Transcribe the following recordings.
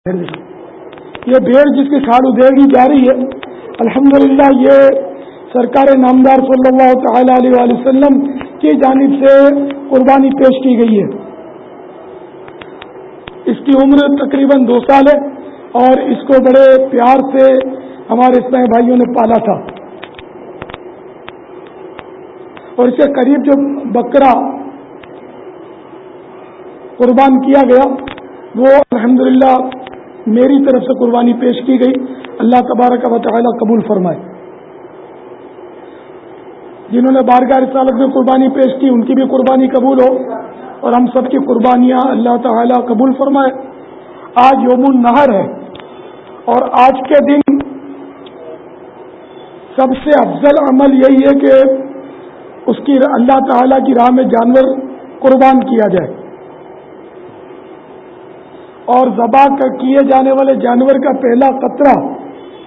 یہ بھیڑ جس کی کھاڑ ادھیڑی جا رہی ہے، الحمدللہ یہ سرکار نامدار صلی اللہ تعالی علیہ وآلہ وسلم کی جانب سے قربانی پیش کی گئی ہے۔ اس کی عمر تقریباً دو سال ہے اور اس کو بڑے پیار سے ہمارے اسلائی بھائیوں نے پالا تھا۔ اور اس کے قریب جو بکرا قربان کیا گیا، وہ الحمدللہ میری طرف سے قربانی پیش کی گئی۔ اللہ تبارک و تعالی قبول فرمائے۔ جنہوں نے بارگاہ رسالت میں قربانی پیش کی، ان کی بھی قربانی قبول ہو۔ اور ہم سب کی قربانیاں اللہ تعالی قبول فرمائے۔ آج یوم النہر ہے۔ اور آج کے دن سب سے افضل عمل یہی ہے کہ اس کی اللہ تعالی کی راہ میں جانور قربان کیا جائے۔ اور ذبح کیے جانے والے جانور کا پہلا قطرہ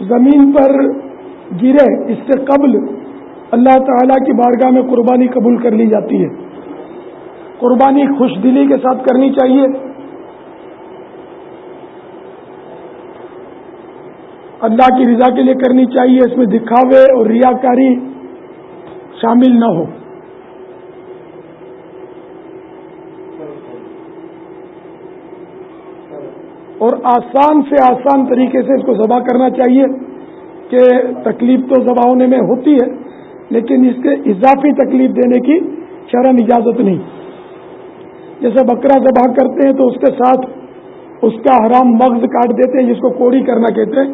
زمین پر گرے، اس سے قبل اللہ تعالی کی بارگاہ میں قربانی قبول کر لی جاتی ہے۔ قربانی خوش دلی کے ساتھ کرنی چاہیے۔ اللہ کی رضا کے لیے کرنی چاہیے، اس میں دکھاوے اور ریاکاری شامل نہ ہو۔ اور آسان سے آسان طریقے سے اس کو ذبح کرنا چاہیے کہ تکلیف تو ذبح ہونے میں ہوتی ہے، لیکن اس کے اضافی تکلیف دینے کی شرم اجازت نہیں۔ جیسے بکرا ذبح کرتے ہیں تو اس کے ساتھ اس کا حرام مغز کاٹ دیتے ہیں، جس کو کوڑی کرنا کہتے ہیں،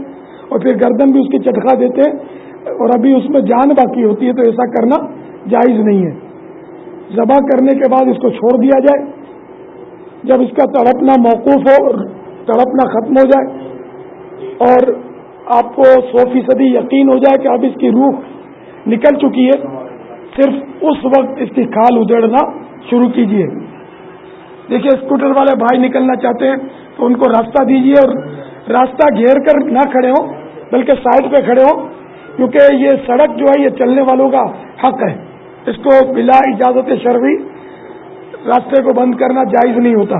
اور پھر گردن بھی اس کی چٹکا دیتے ہیں، اور ابھی اس میں جان باقی ہوتی ہے تو ایسا کرنا جائز نہیں ہے۔ ذبح کرنے کے بعد اس کو چھوڑ دیا جائے۔ جب اس کا تڑپنا موقوف ہو تڑپنا ختم ہو جائے اور آپ کو سو فیصدی یقین ہو جائے کہ اب اس کی روح نکل چکی ہے۔ صرف اس وقت اس کی کھال اجڑنا شروع کیجیے دیکھیے، اسکوٹر والے بھائی نکلنا چاہتے ہیں تو ان کو راستہ دیجیے اور راستہ گھیر کر نہ کھڑے ہوں، بلکہ سائڈ پہ کھڑے ہوں، کیونکہ یہ سڑک جو ہے، یہ چلنے والوں کا حق ہے۔ اس کو بلا اجازت شرعی راستے کو بند کرنا جائز نہیں ہوتا۔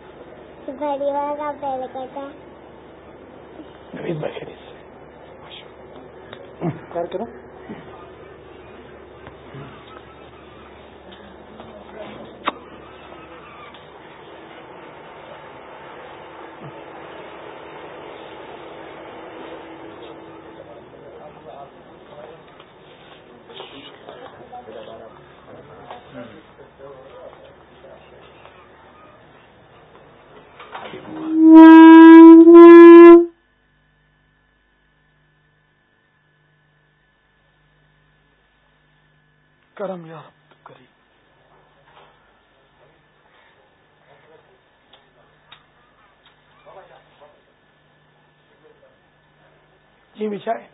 پریوار کا پہلے کہتا نوید بھائی خرید سے۔ کر کرو کرم یا کری جی بچائے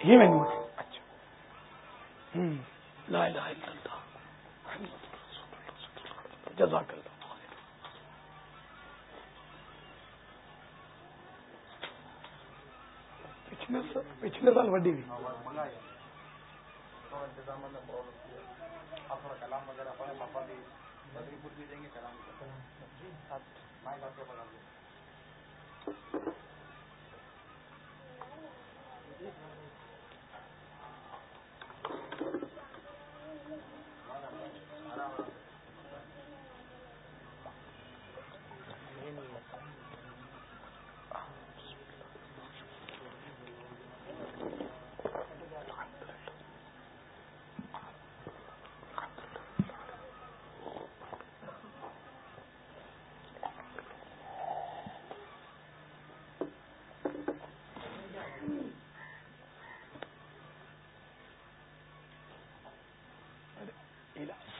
ہی میں نے اچھا۔ لا الہ الا اللہ۔ جزاک اللہ پچھلے سال پچھلے سال وڈی بھی کلام وغیرہ پڑھے پاپا بھی بدری پور بھی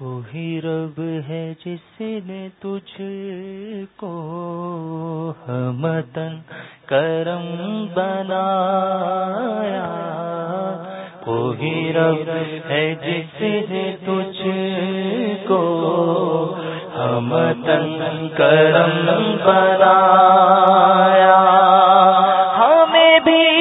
وہی رب ہے جس نے تجھ کو مدن کرم بنایا۔ وہی رب ہے جس نے تجھ کو مدن کرم بنایا۔ ہمیں بھی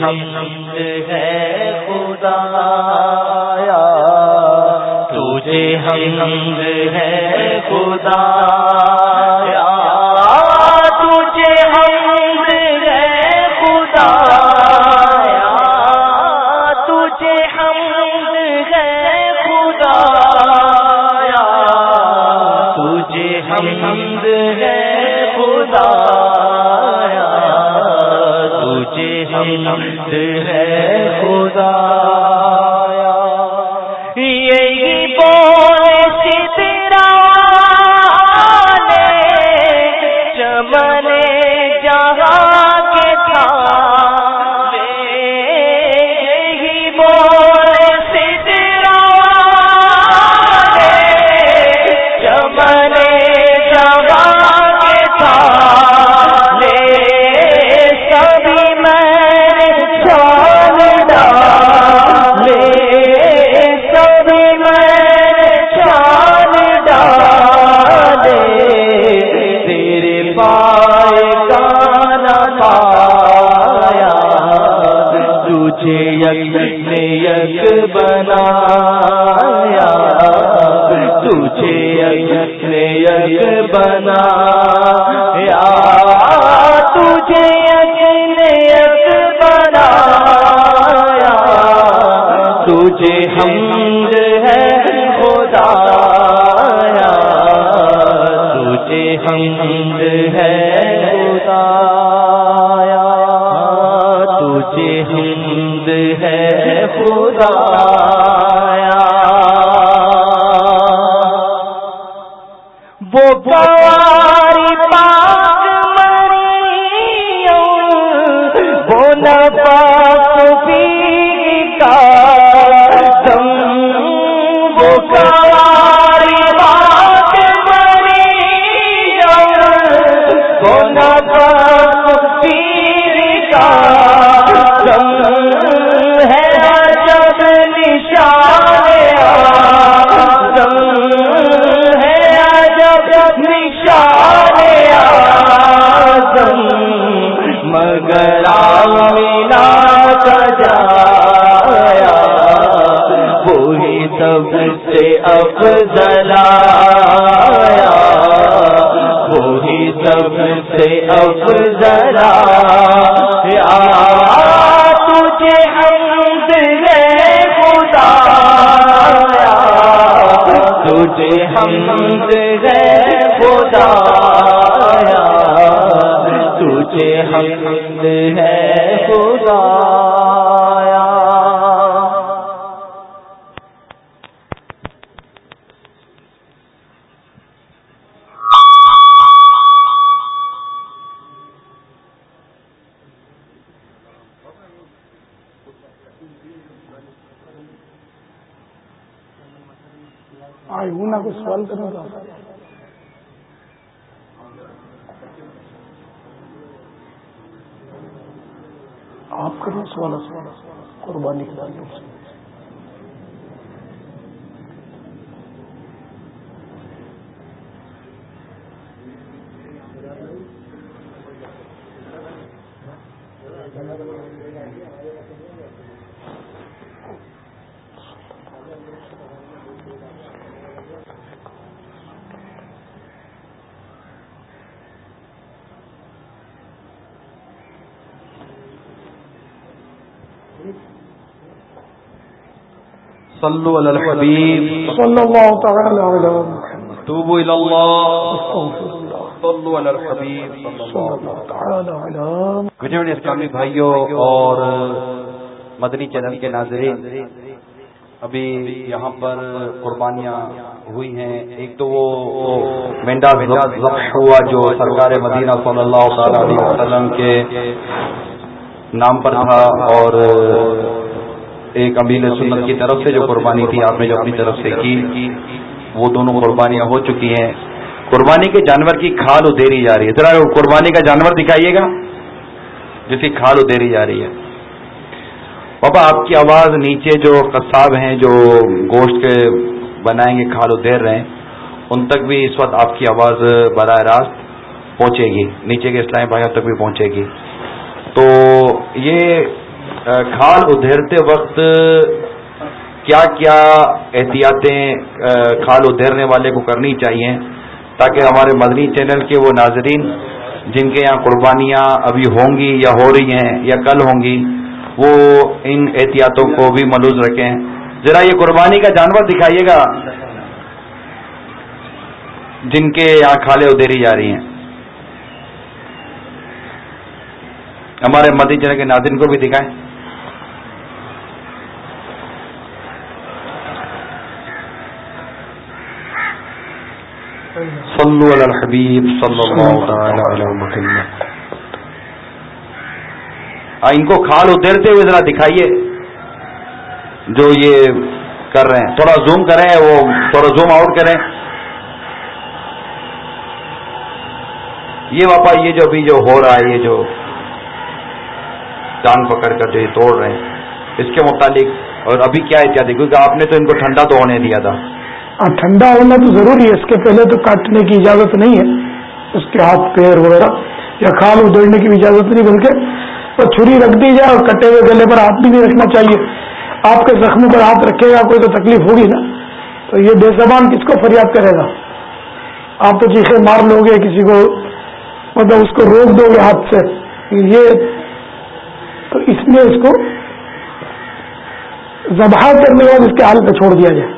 حمد ہے خدا یا تجھے حمد ہے خدا آمین آمین تجھے بنا ہوتا صلو علی الحبیب صلی اللہ تعالی علی محمد. توبو الی اللہ صلو علی الحبیب صلی اللہ تعالی علی مجھے میرے اسلامی بھائیوں اور مدنی چینل کے ناظرین ابھی یہاں پر قربانیاں ہوئی ہیں۔ ایک تو وہ مینڈا ضبط ہوا جو سرکار مدینہ صلی اللہ تعالی علیہ وسلم کے نام پر تھا اور ایک امین سنت کی طرف سے جو قربانی تھی، آپ نے جو اپنی طرف سے کی، وہ دونوں قربانیاں ہو چکی ہیں۔ قربانی کے جانور کی کھال ادھیری جا رہی ہے۔ ذرا قربانی کا جانور دکھائیے گا، جس کی کھال ادھیری جا رہی ہے۔ بابا، آپ کی آواز نیچے جو قصاب ہیں، جو گوشت کے بنائیں گے کھالو دیر رہے ہیں، ان تک بھی اس وقت آپ کی آواز براہ راست پہنچے گی۔ نیچے کے اسلامی بھائیوں تک بھی پہنچے گی۔ تو یہ کھال ادھیرتے وقت کیا کیا احتیاطیں کھال ادھیرنے والے کو کرنی چاہیے تاکہ ہمارے مدنی چینل کے وہ ناظرین جن کے یہاں قربانیاں ابھی ہوں گی یا ہو رہی ہیں یا کل ہوں گی، وہ ان احتیاطوں کو بھی ملوز رکھیں۔ ذرا یہ قربانی کا جانور دکھائیے گا جن کے یہاں کھالے ادھیری جا رہی ہیں۔ ہمارے مدی جن کے ناظرین کو بھی دکھائیں۔ صلو علی الحبیب صلی اللہ علیہ وسلم ان کو کھال اترتے ہوئے ذرا دکھائیے جو یہ کر رہے ہیں۔ تھوڑا زوم کریں، وہ تھوڑا زوم آؤٹ کریں۔ یہ واپا، یہ جو ابھی جو ہو رہا ہے، یہ جو ٹانگ پکڑ کر جو یہ توڑ رہے ہیں، اس کے متعلق اور ابھی کیا احتیاط کیونکہ آپ نے تو ان کو ٹھنڈا تو ہونے دیا تھا۔ ہاں، ٹھنڈا ہونا تو ضروری ہے اس کے پہلے تو کاٹنے کی اجازت نہیں ہے۔ اس کے ہاتھ پیر وغیرہ یا کھال ادھڑنے کی اجازت نہیں بلکہ تو چھری رکھ دی جائے اور کٹے ہوئے گلے پر ہاتھ بھی نہیں رکھنا چاہیے۔ آپ کے زخم پر ہاتھ رکھے گا کوئی تو تکلیف ہوگی نا۔ تو یہ بے زبان کس کو فریاد کرے گا؟ آپ تو چیخے مار لو گے کسی کو مطلب اس کو روک دو گے ہاتھ سے۔ یہ تو اس لیے اس کو ذبح کرنے کے بعد اس کے حال پہ چھوڑ دیا جائے۔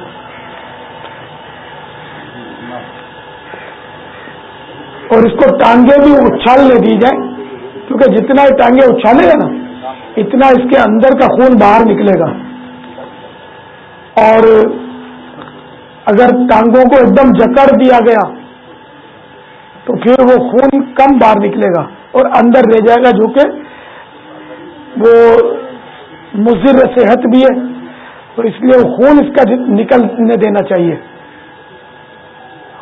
اور اس کو ٹانگے بھی اچھالنے دی جائے کیونکہ جتنا یہ ٹانگیں اچھالے گا نا، اتنا اس کے اندر کا خون باہر نکلے گا۔ اور اگر ٹانگوں کو ایک دم جکڑ دیا گیا، تو پھر وہ خون کم باہر نکلے گا اور اندر رہ جائے گا، جو کہ وہ مضر صحت بھی ہے۔ تو اس لیے وہ خون اس کا نکلنے دینا چاہیے۔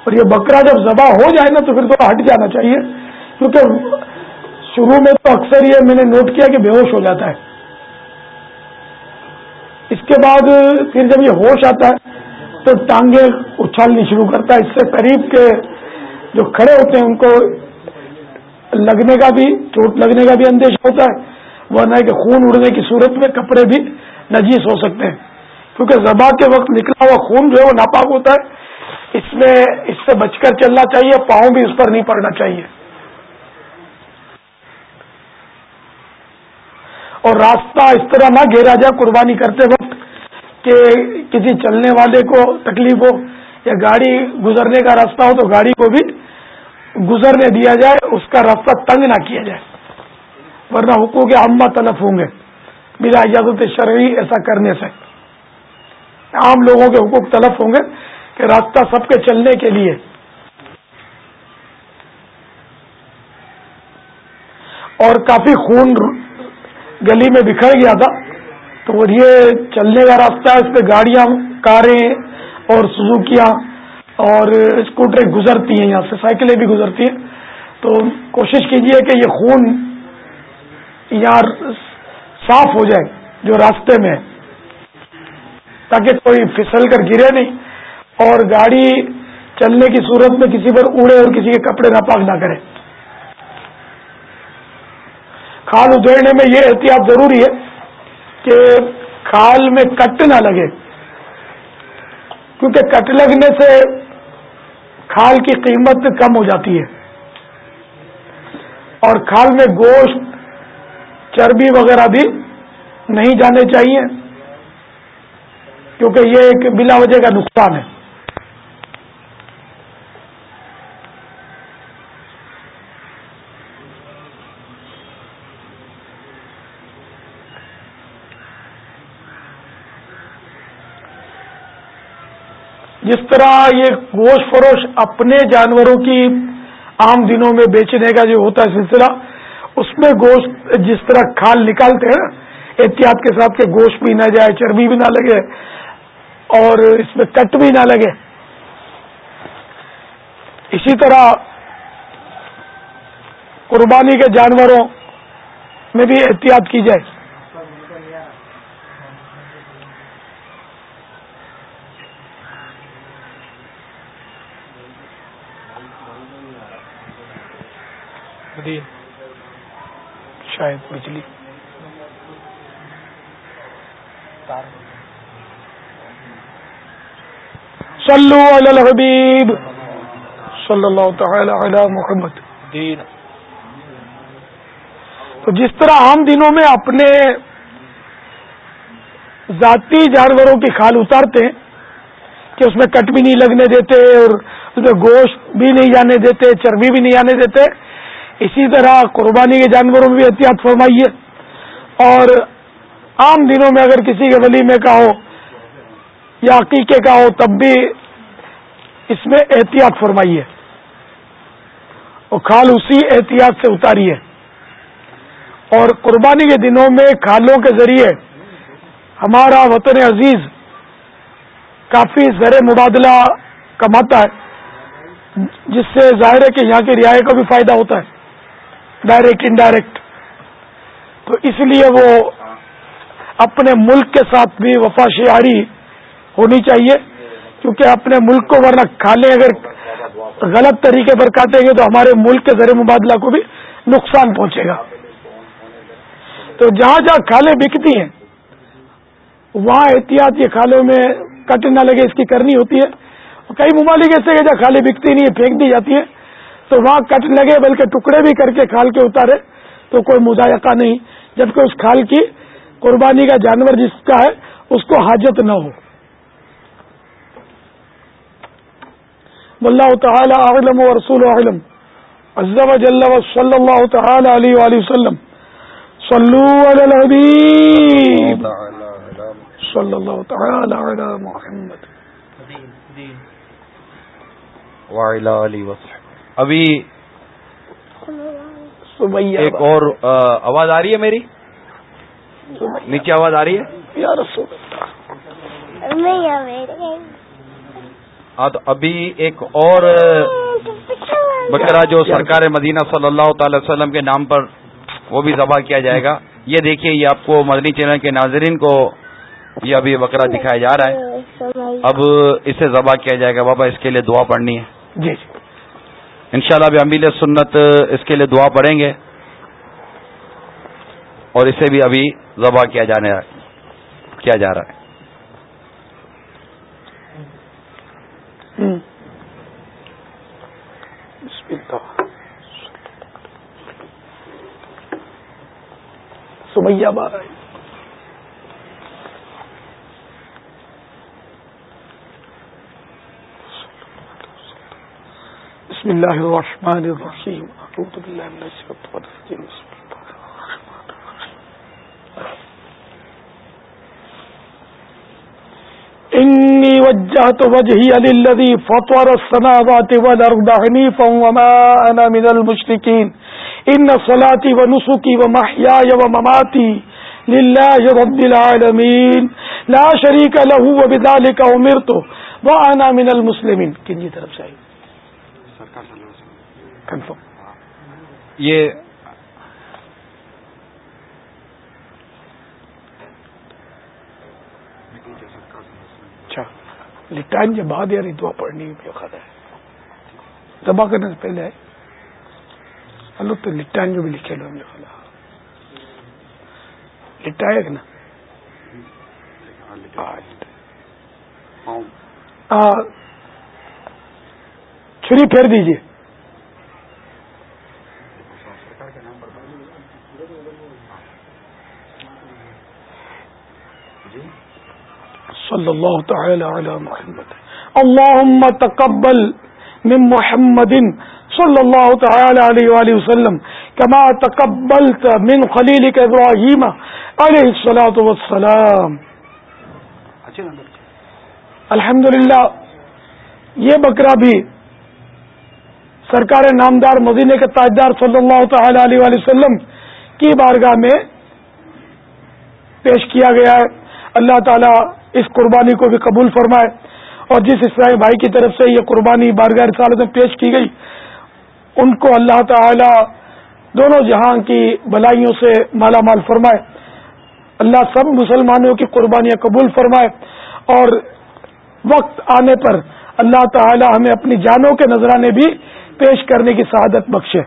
اور یہ بکرا جب ذبح ہو جائے نا تو پھر تو ہٹ جانا چاہیے۔ کیونکہ شروع میں تو اکثر یہ میں نے نوٹ کیا کہ بے ہوش ہو جاتا ہے۔ اس کے بعد پھر جب یہ ہوش آتا ہے تو ٹانگیں اچھالنی شروع کرتا ہے۔ اس سے قریب کے جو کھڑے ہوتے ہیں ان کو لگنے کا بھی، چوٹ لگنے کا بھی اندیش ہوتا ہے۔ وہ نہ کہ خون اڑنے کی صورت میں کپڑے بھی نجیس ہو سکتے ہیں۔ کیونکہ زبا کے وقت نکلا ہوا خون جو ہے وہ ناپاک ہوتا ہے۔ اس میں، اس سے بچ کر چلنا چاہیے، پاؤں بھی اس پر نہیں پڑنا چاہیے۔ اور راستہ اس طرح نہ گھیرا جائے قربانی کرتے وقت کہ کسی چلنے والے کو تکلیف ہو یا گاڑی گزرنے کا راستہ ہو تو گاڑی کو بھی گزرنے دیا جائے، اس کا راستہ تنگ نہ کیا جائے۔ ورنہ حقوق عامہ تلف ہوں گے۔ بلا اجازت شرعی ایسا کرنے سے۔ عام لوگوں کے حقوق تلف ہوں گے۔ کہ راستہ سب کے چلنے کے لیے۔ اور کافی خون گلی میں بکھر گیا تھا۔ تو وہ یہ چلنے کا راستہ ہے، اس پہ گاڑیاں، کاریں اور سزوکیاں اور اسکوٹریں گزرتی ہیں، یہاں سے سائیکلیں بھی گزرتی ہیں۔ تو کوشش کیجیے کہ یہ خون یہاں صاف ہو جائے جو راستے میں تاکہ کوئی پھسل کر گرے نہیں۔ اور گاڑی چلنے کی صورت میں کسی پر اڑے اور کسی کے کپڑے ناپاک نہ کرے۔ کھال ادھیڑنے میں یہ احتیاط ضروری ہے کہ کھال میں کٹ نہ لگے۔ کیونکہ کٹ لگنے سے کھال کی قیمت کم ہو جاتی ہے۔ اور کھال میں گوشت، چربی وغیرہ بھی نہیں جانے چاہیے، کیونکہ یہ ایک بلا وجہ کا نقصان ہے۔ جس طرح یہ گوشت فروش اپنے جانوروں کی عام دنوں میں بیچنے کا جو ہوتا ہے سلسلہ، اس میں گوشت جس طرح کھال نکالتے ہیں، احتیاط کے ساتھ کہ گوشت بھی نہ جائے، چربی بھی نہ لگے اور اس میں کٹ بھی نہ لگے۔ اسی طرح قربانی کے جانوروں میں بھی احتیاط کی جائے۔ شاید بجلی۔ صلو علی الحبیب۔ صلی اللہ تعالی علی محمد۔ تو جس طرح عام دنوں میں اپنے ذاتی جانوروں کی کھال اتارتے ہیں کہ اس میں کٹ بھی نہیں لگنے دیتے اور اس میں گوشت بھی نہیں جانے دیتے چربی بھی نہیں آنے دیتے اسی طرح قربانی کے جانوروں میں بھی احتیاط فرمائیے۔ اور عام دنوں میں اگر کسی کے ولیمے کا ہو یا عقیقے کا ہو تب بھی اس میں احتیاط فرمائیے۔ اور کھال اسی احتیاط سے اتاری ہے اور قربانی کے دنوں میں کھالوں کے ذریعے ہمارا وطن عزیز کافی زر مبادلہ کماتا ہے، جس سے ظاہر ہے کہ یہاں کی رعایت کا بھی فائدہ ہوتا ہے۔ ڈائریکٹ انڈائریکٹ تو اس لیے وہ اپنے ملک کے ساتھ بھی وفا شعاری ہونی چاہیے، کیونکہ اپنے ملک کو ورنہ کھالے اگر غلط طریقے پر کاٹیں گے تو ہمارے ملک کے زر مبادلہ کو بھی نقصان پہنچے گا۔ تو جہاں جہاں کھالیں بکتی ہیں، وہاں احتیاط یہ کھالوں میں کٹ نہ لگے، اس کی کرنی ہوتی ہے۔ کئی ممالک ایسے ہیں جہاں کھالیں بکتی نہیں ہے پھینک دی جاتی ہے تو وہاں کٹ لگے، بلکہ ٹکڑے بھی کر کے کھال کے اتارے، تو کوئی مذائقہ نہیں۔ جبکہ اس کھال کی قربانی کا جانور جس کا ہے، اس کو حاجت نہ ہو۔ اللہ تعالی علم و رسول علم عزب جل و صلی اللہ تعالی علیہ وآلہ وسلم۔ صلو علی الحبیب۔ صلی اللہ تعالی علی محمد۔ وعلی علی وسلم ابھی ایک اور آواز آ رہی ہے میری؟ نیچے آواز آ رہی ہے؟ ہاں تو ابھی ایک اور بکرا جو سرکار مدینہ صلی اللہ تعالی وسلم کے نام پر وہ بھی ذبح کیا جائے گا۔ یہ دیکھیے یہ آپ کو مدنی چینل کے ناظرین کو یہ ابھی بکرا دکھایا جا رہا ہے۔ اب اسے ذبح کیا جائے گا۔ بابا اس کے لیے دعا پڑھنی ہے۔ جی جی۔ انشاءاللہ ابھی امیل سنت اس کے لیے دعا پڑھیں گے اور اسے بھی ابھی ذبح کیا جانے کیا جا رہا ہے۔ سمیا بارہ بسم الله الرحمن الرحيم أعوذ بالله من الشيطان الرجيم بسم الله الرحمن الرحيم إني وجهت وجهي للذي فطر السماوات والأرض حنيفا وما أنا من المشركين إن صلاتي ونسكي ومحياي ومماتي لله رب العالمين لا شريك له وبذلك أمرت وأنا من المسلمين كنجي جی طرف شاهد کنفرم یہ اچھا لٹائن کے بعد یار دعا پڑھنی ہے دبا کرنے سے پہلے ہلو تو لٹائن جو بھی لکھے لو ہم خلا لٹائے نا؟ چھری پھیر دیجیے صلی اللہ تعالی علی محمد. اللهم تقبل من محمد صلی اللہ تعالی علیہ وآلہ وسلم كما تقبلت من خلیلک ابراہیم علیہ الصلاة والسلام. الحمدللہ، یہ بکرا بھی سرکار نامدار مدینے کے تاجدار صلی اللہ تعالی علیہ وآلہ وسلم کی بارگاہ میں پیش کیا گیا ہے۔ اللہ تعالیٰ اس قربانی کو بھی قبول فرمائے اور جس اسرائی بھائی کی طرف سے یہ قربانی بارگاہ رسالت میں پیش کی گئی، ان کو اللہ تعالی دونوں جہاں کی بلائیوں سے مالا مال فرمائے۔ اللہ سب مسلمانوں کی قربانیاں قبول فرمائے اور وقت آنے پر اللہ تعالی ہمیں اپنی جانوں کے نذرانے بھی پیش کرنے کی سعادت بخشے۔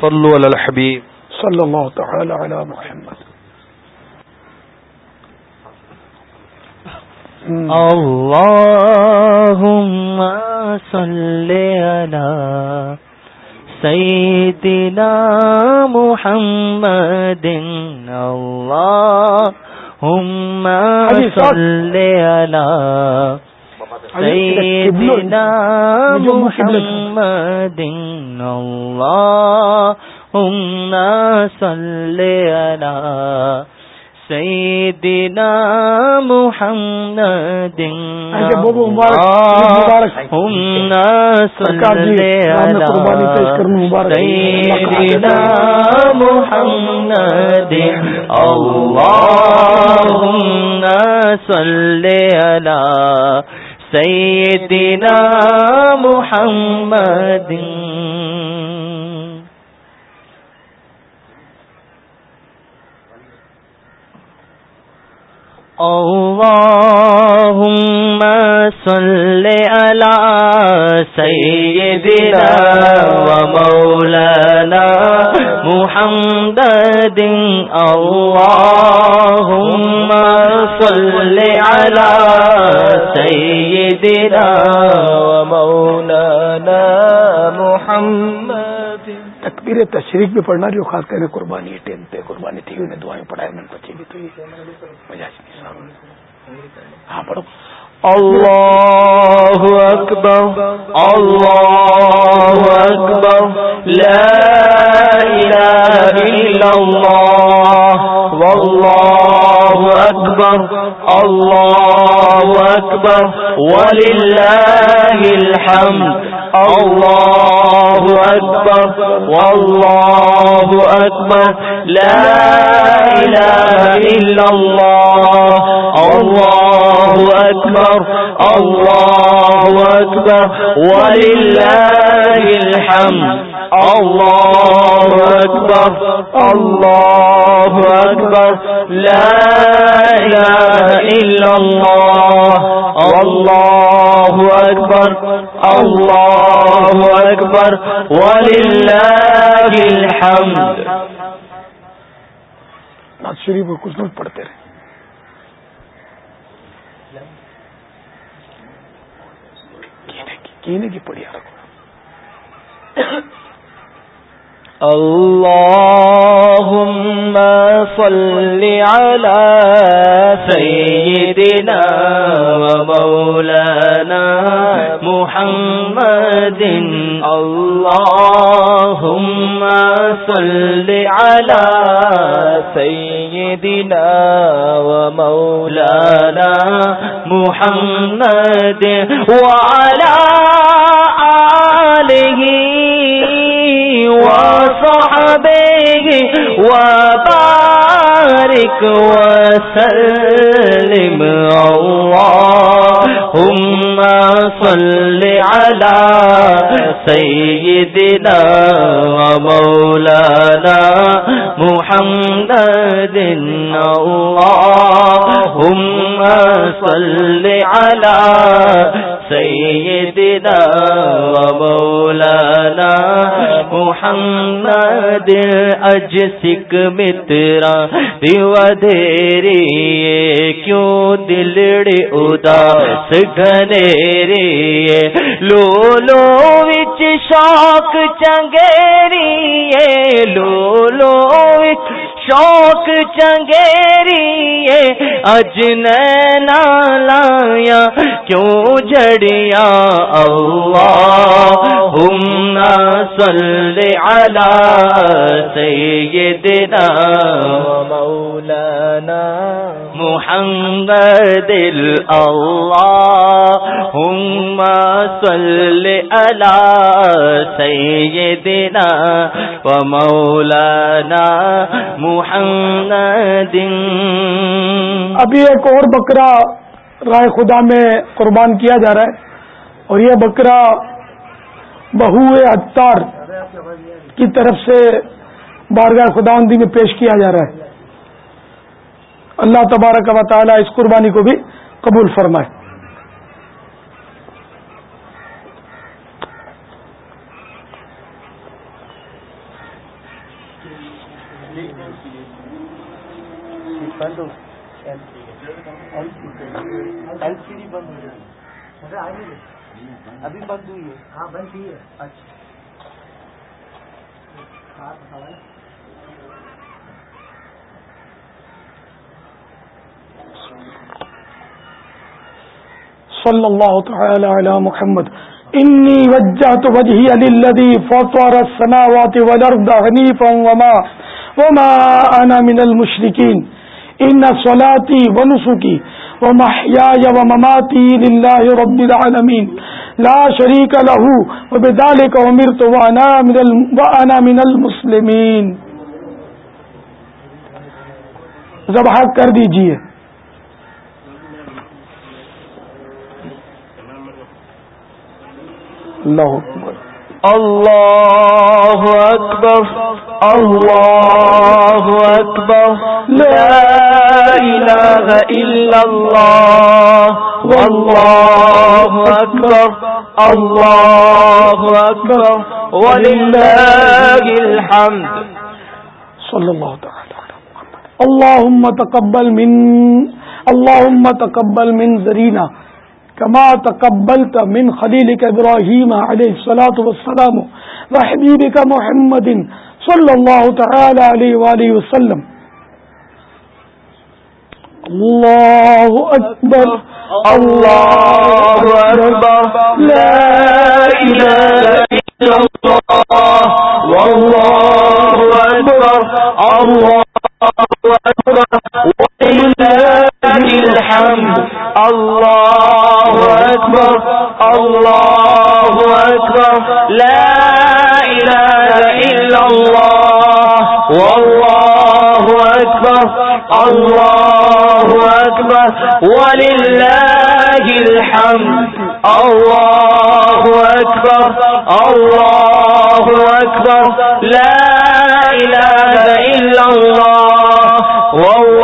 صلو علی الحبیب صلی اللہ تعالی علی محمد. اللہم صلی علی سیدنا محمد. اللہم صلی علی سيدنا محمد اللهم صل على سيدنا محمد اللهم صل على سيدنا محمد اللهم صل على سیدنا محمد اللهم صل على سيدنا ومولانا محمد. اللهم صل على سيدنا ومولانا محمد. تکبیر تشریف بھی پڑھنا جو خاص کر قربانی ٹین پہ، قربانی تھی انہیں دعائیں پڑھائے میں بچی بھی تو ہاں پڑھو۔ اللہ اکبر اللہ اکبر، لا الہ الا اللہ، واللہ اکبر، اللہ اکبر، وللہ الحمد، اللہ اکبر، واللہ اکبر، لا الہ الا اللہ اکبر. اللہ اکبر. وللہ الحمد. اللہ اکبر. اللہ اکبر. لا الہ الا اللہ. اللہ اکبر. اللہ اکبر. وللہ الحمد. شریف کو کچھ لوگ پڑھتے رہے. کینے کی پڑی رکھو۔ اللهم صل على سيدنا ومولانا محمد. اللهم صل على سيدنا ومولانا محمد. وعلى آله وصحبه وبارك وسلم. اللهم صل على سيدنا ومولانا محمد. اللهم صل على سيدنا ومولانا محمد اج سکھ مترا، دیو دھیری کیوں دلڑے اداس گھنیری؟ لو لو وچ شوق چنگیری لو لو وچ شوق چنگیری اج نینا لایا کیوں جڑیا اللہ ہم صلی علی سیدنا مولانا محمد اللہ ہم صلی علی سیدنا ومولانا محمد. ابھی ایک اور بکرا رائے خدا میں قربان کیا جا رہا ہے اور یہ بکرا بہو اطار کی طرف سے بارگاہ خدا میں پیش کیا جا رہا ہے۔ اللہ تبارک و تعالی اس قربانی کو بھی قبول فرمائے ابھی بند ہوئی ہے ہاں بند ہوئی ہے۔ اچھا۔ صلی اللہ تعالی علی محمد. انی وجہت وجہی للذی فطر السماوات والارض حنیفا وما وما انا من المشرکین. ان صلاتي ونسكي ومحياي ومماتي لله رب العالمين. لا شريك له، وبذلك امرت وانا من وانا من المسلمين. ذبح کر دیجیے. اللہ اکبر. اللہ اکبر اللہ اکبر لا الہ الا اللہ واللہ اکبر اللہ اکبر وللہ الحمد صلی اللہ تعالی اللہم تقبل من اللہم تقبل من ذرینا كما تقبلت من خليلك إبراهيم عليه الصلاة والسلام وحبيبك محمد صلى الله تعالى عليه وآله وسلم. الله أكبر. الله أكبر. لا إله إلا الله. والله أكبر. الله أكبر. الحمد الله أكبر. الله أكبر. لا إله إلا الله. والله أكبر. الله أكبر. ولله الحمد. الله أكبر. الله أكبر. لا إله إلا الله. والله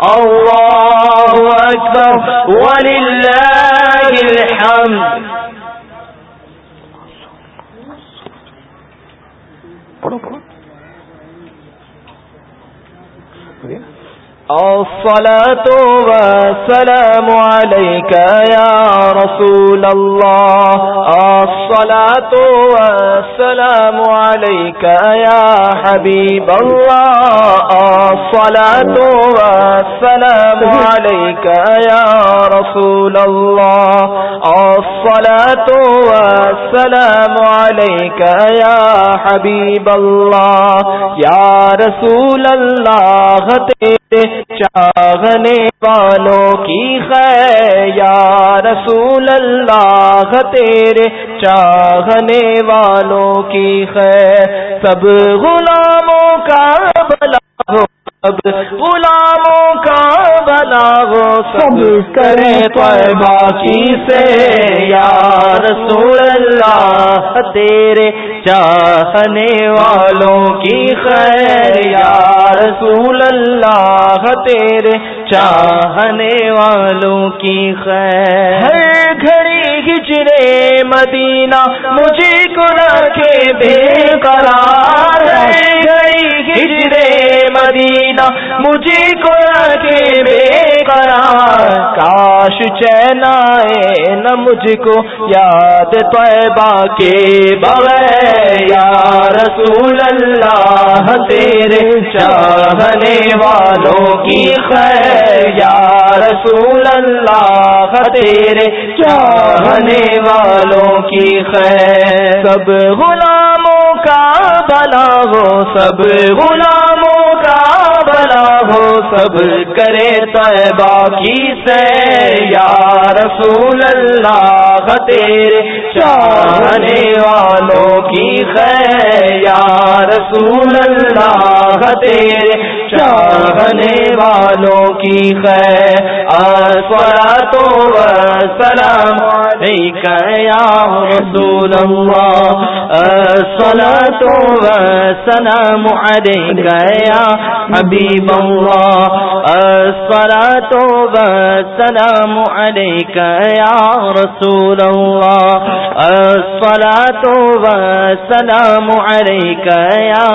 الله أكبر. ولله الحمد پڑھو پڑھو الصلاة والسلام عليك يا رسول الله. الصلاة والسلام عليك يا حبيب الله. الصلاة والسلام عليك يا رسول الله. الصلاة والسلام عليك يا حبيب الله. يا رسول الله، تیرے چاہنے والوں کی خیر، یا رسول اللہ، تیرے چاہنے والوں کی خیر۔ سب غلاموں کا بلا سب غلاموں کا بلا ہو سب کرے کی سے یا رسول اللہ تیرے چاہنے والوں کی خیر یا رسول اللہ تیرے چاہنے والوں کی خیر۔ ہر گھڑی ہجرے مدینہ مجھے کو رکھے بے قرار ہے۔ گھڑی ہجرے مدینہ، مجھے کو رکھے بے قرار کاش چین آئے نہ مجھ کو یاد طیبہ کے بغیر۔ یا رسول اللہ، تیرے چاہنے والوں کی خیر۔ یا رسول اللہ، تیرے چاہنے والوں کی خیر۔ سب غلاموں کا بلا ہو، سب غلاموں بلا ہو سب کرے طیبہ کی سے یا رسول اللہ، تیرے چاہنے والوں کی خیر۔ یا رسول اللہ، تیرے چاہنے والوں کی خیر۔ سورا تو سلام یا رسول اللہ۔ سلا تو سلام یا حبیب اللہ سلا تو سلام یا رسول اللہ۔ سلا تو سلام یا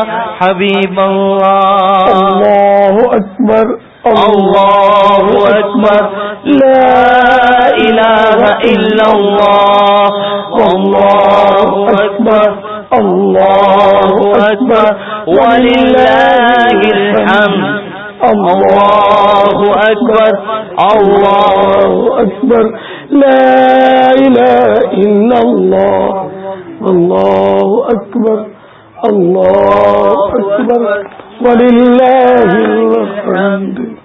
حبیب اللہ۔ اللہ اکبر اللہ اکبر۔ لا الہ الا اللہ۔ اللہ اکبر۔ اللہ اکبر۔ وللہ الحمد۔ اللہ اکبر اللہ اکبر لا الہ الا اللہ اللہ اکبر اللہ اکبر وللہ الحمد۔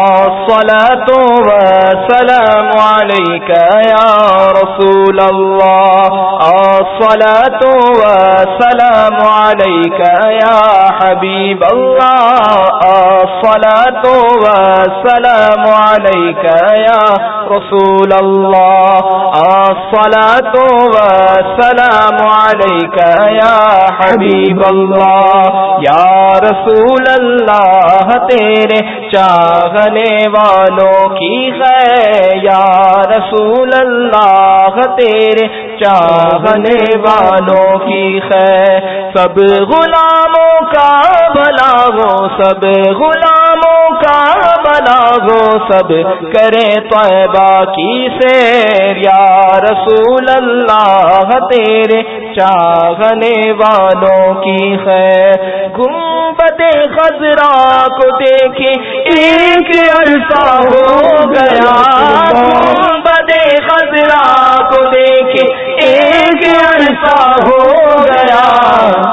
الصلاة والسلام عليك يا رسول الله. الصلاة والسلام عليك يا حبيب الله. الصلاة والسلام عليك يا رسول الله. الصلاة والسلام عليك يا حبيب الله. يا رسول الله، تیرے چاہنے والوں کی ہے یا رسول اللہ، تیرے چاہنے والوں کی ہے سب غلاموں کا بلا وہ سب غلاموں کا بلا سب کرے طیبہ کی سیر۔ یا رسول اللہ، تیرے چاہنے والوں کی ہے گنبد خزرا کو دیکھے ایک عرصہ ہو گیا۔ گنبد خزرا کو دیکھے ایک عرصہ ہو گیا۔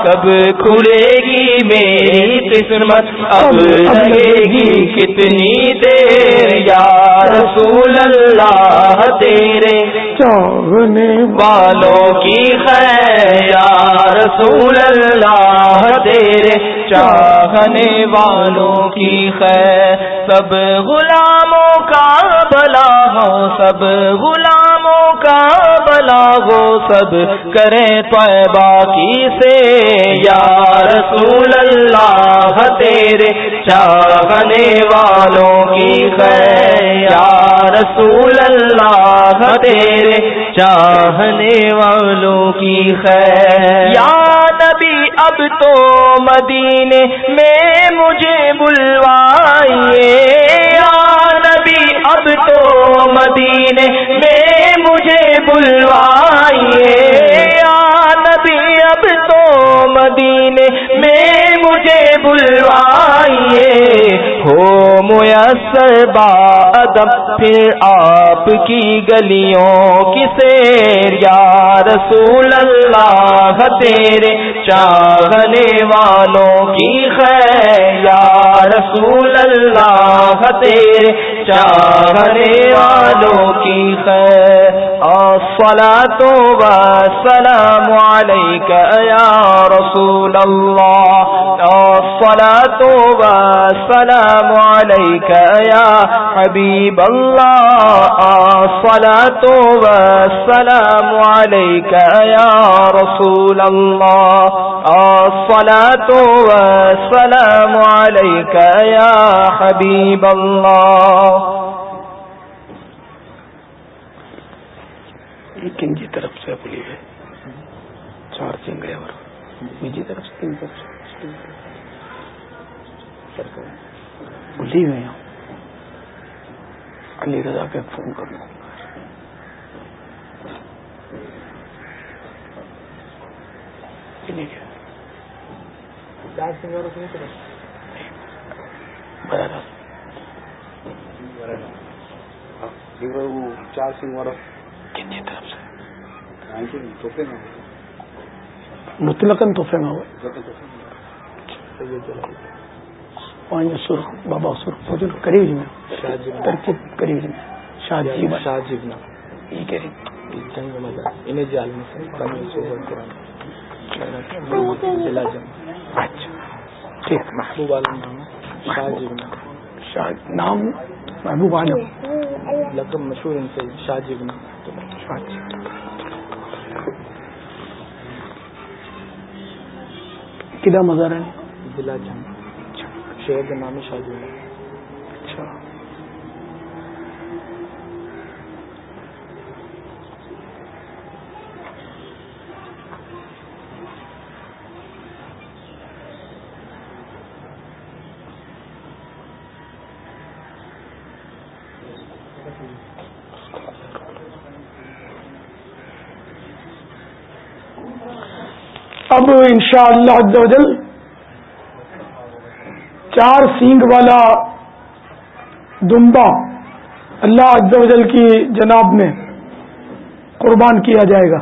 کب کھلے گی میری قسمت؟ اب لگے گی کتنی دیر؟ یا رسول اللہ تیرے چاہنے والوں کی خیر، یا رسول اللہ تیرے چاہنے والوں کی خیر۔ سب غلاموں کا بلا ہو سب، غلاموں کا بلا ہو سب۔ کریں طیبہ کی سے، یا رسول اللہ، تیرے چاہنے والوں کی خیر۔ یا رسول اللہ، تیرے چاہنے والوں کی خیر۔ یا نبی، اب تو مدینے میں مجھے بلوائیے۔ بلوائیے۔ یا نبی، اب تو مدینے میں مجھے بلوائیے۔ ہو میسر بادب پھر آپ کی گلیوں کی سیر۔ یا رسول اللہ، تیرے چاہنے والوں کی خیر۔ یا رسول اللہ، تیرے چاہنے والوں کی خیر۔ الصلاة والسلام عليك يا رسول الله. الصلاة والسلام عليك يا حبيب الله. الصلاة والسلام عليك يا رسول الله. الصلاة والسلام عليك يا حبيب الله. کن کی طرف سے بلی ہے چار سنگ ہے اور بیجی طرف سے تین طرف سے۔ بلی ہوئے علی رضا پہ فون کر لوں چار سنگ والا کن کی طرف سے مطلقاً تحفے میں ہوئے پانچ سر بابا سر قریب جی میں۔ ترکیب قریب جی میں۔ شاہ جی شاہ انہیں میں سے صحبت قرآن ضلع جنگ۔ اچھا۔ ٹھیک۔ محبوب عالم شاہ شاہ نام محبوب عالم. مشہور ان سے شاہ جی کدھر مزار ہے؟ ضلع شہر کا نام ہے شاہ جیبنا اچھا اب انشاءاللہ شاء اللہ چار سینگ والا دمبا اللہ عز و جل کی جناب میں قربان کیا جائے گا۔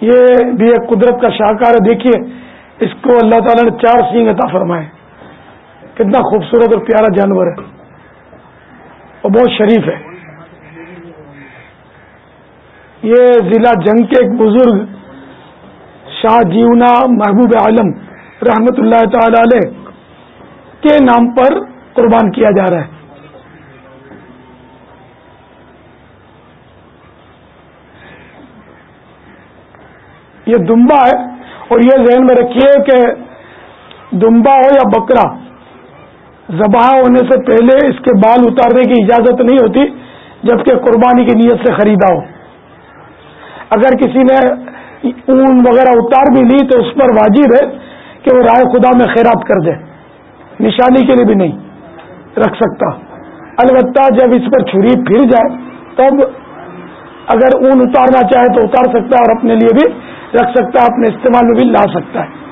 یہ بھی ایک قدرت کا شاہکار ہے۔ دیکھیے، اس کو اللہ تعالی نے چار سینگ عطا فرمائے۔ کتنا خوبصورت اور پیارا جانور ہے۔ اور بہت شریف ہے۔ یہ ضلع جنگ کے ایک بزرگ شاہ جیونا محبوب عالم رحمت اللہ تعالی علیہ کے نام پر قربان کیا جا رہا ہے۔ یہ دمبا ہے اور یہ ذہن میں رکھیے کہ دمبا ہو یا بکرا زباہ ہونے سے پہلے اس کے بال اتارنے کی اجازت نہیں ہوتی، جبکہ قربانی کی نیت سے خریدا ہو۔ اگر کسی نے اون وغیرہ اتار بھی لی تو اس پر واجب ہے کہ وہ رائے خدا میں خیرات کر دے۔ نشانی کے لیے بھی نہیں رکھ سکتا۔ البتہ جب اس پر چھری پھر جائے، تب اگر اون اتارنا چاہے تو اتار سکتا ہے اور اپنے لیے بھی رکھ سکتا ہے، اپنے استعمال میں بھی لا سکتا ہے۔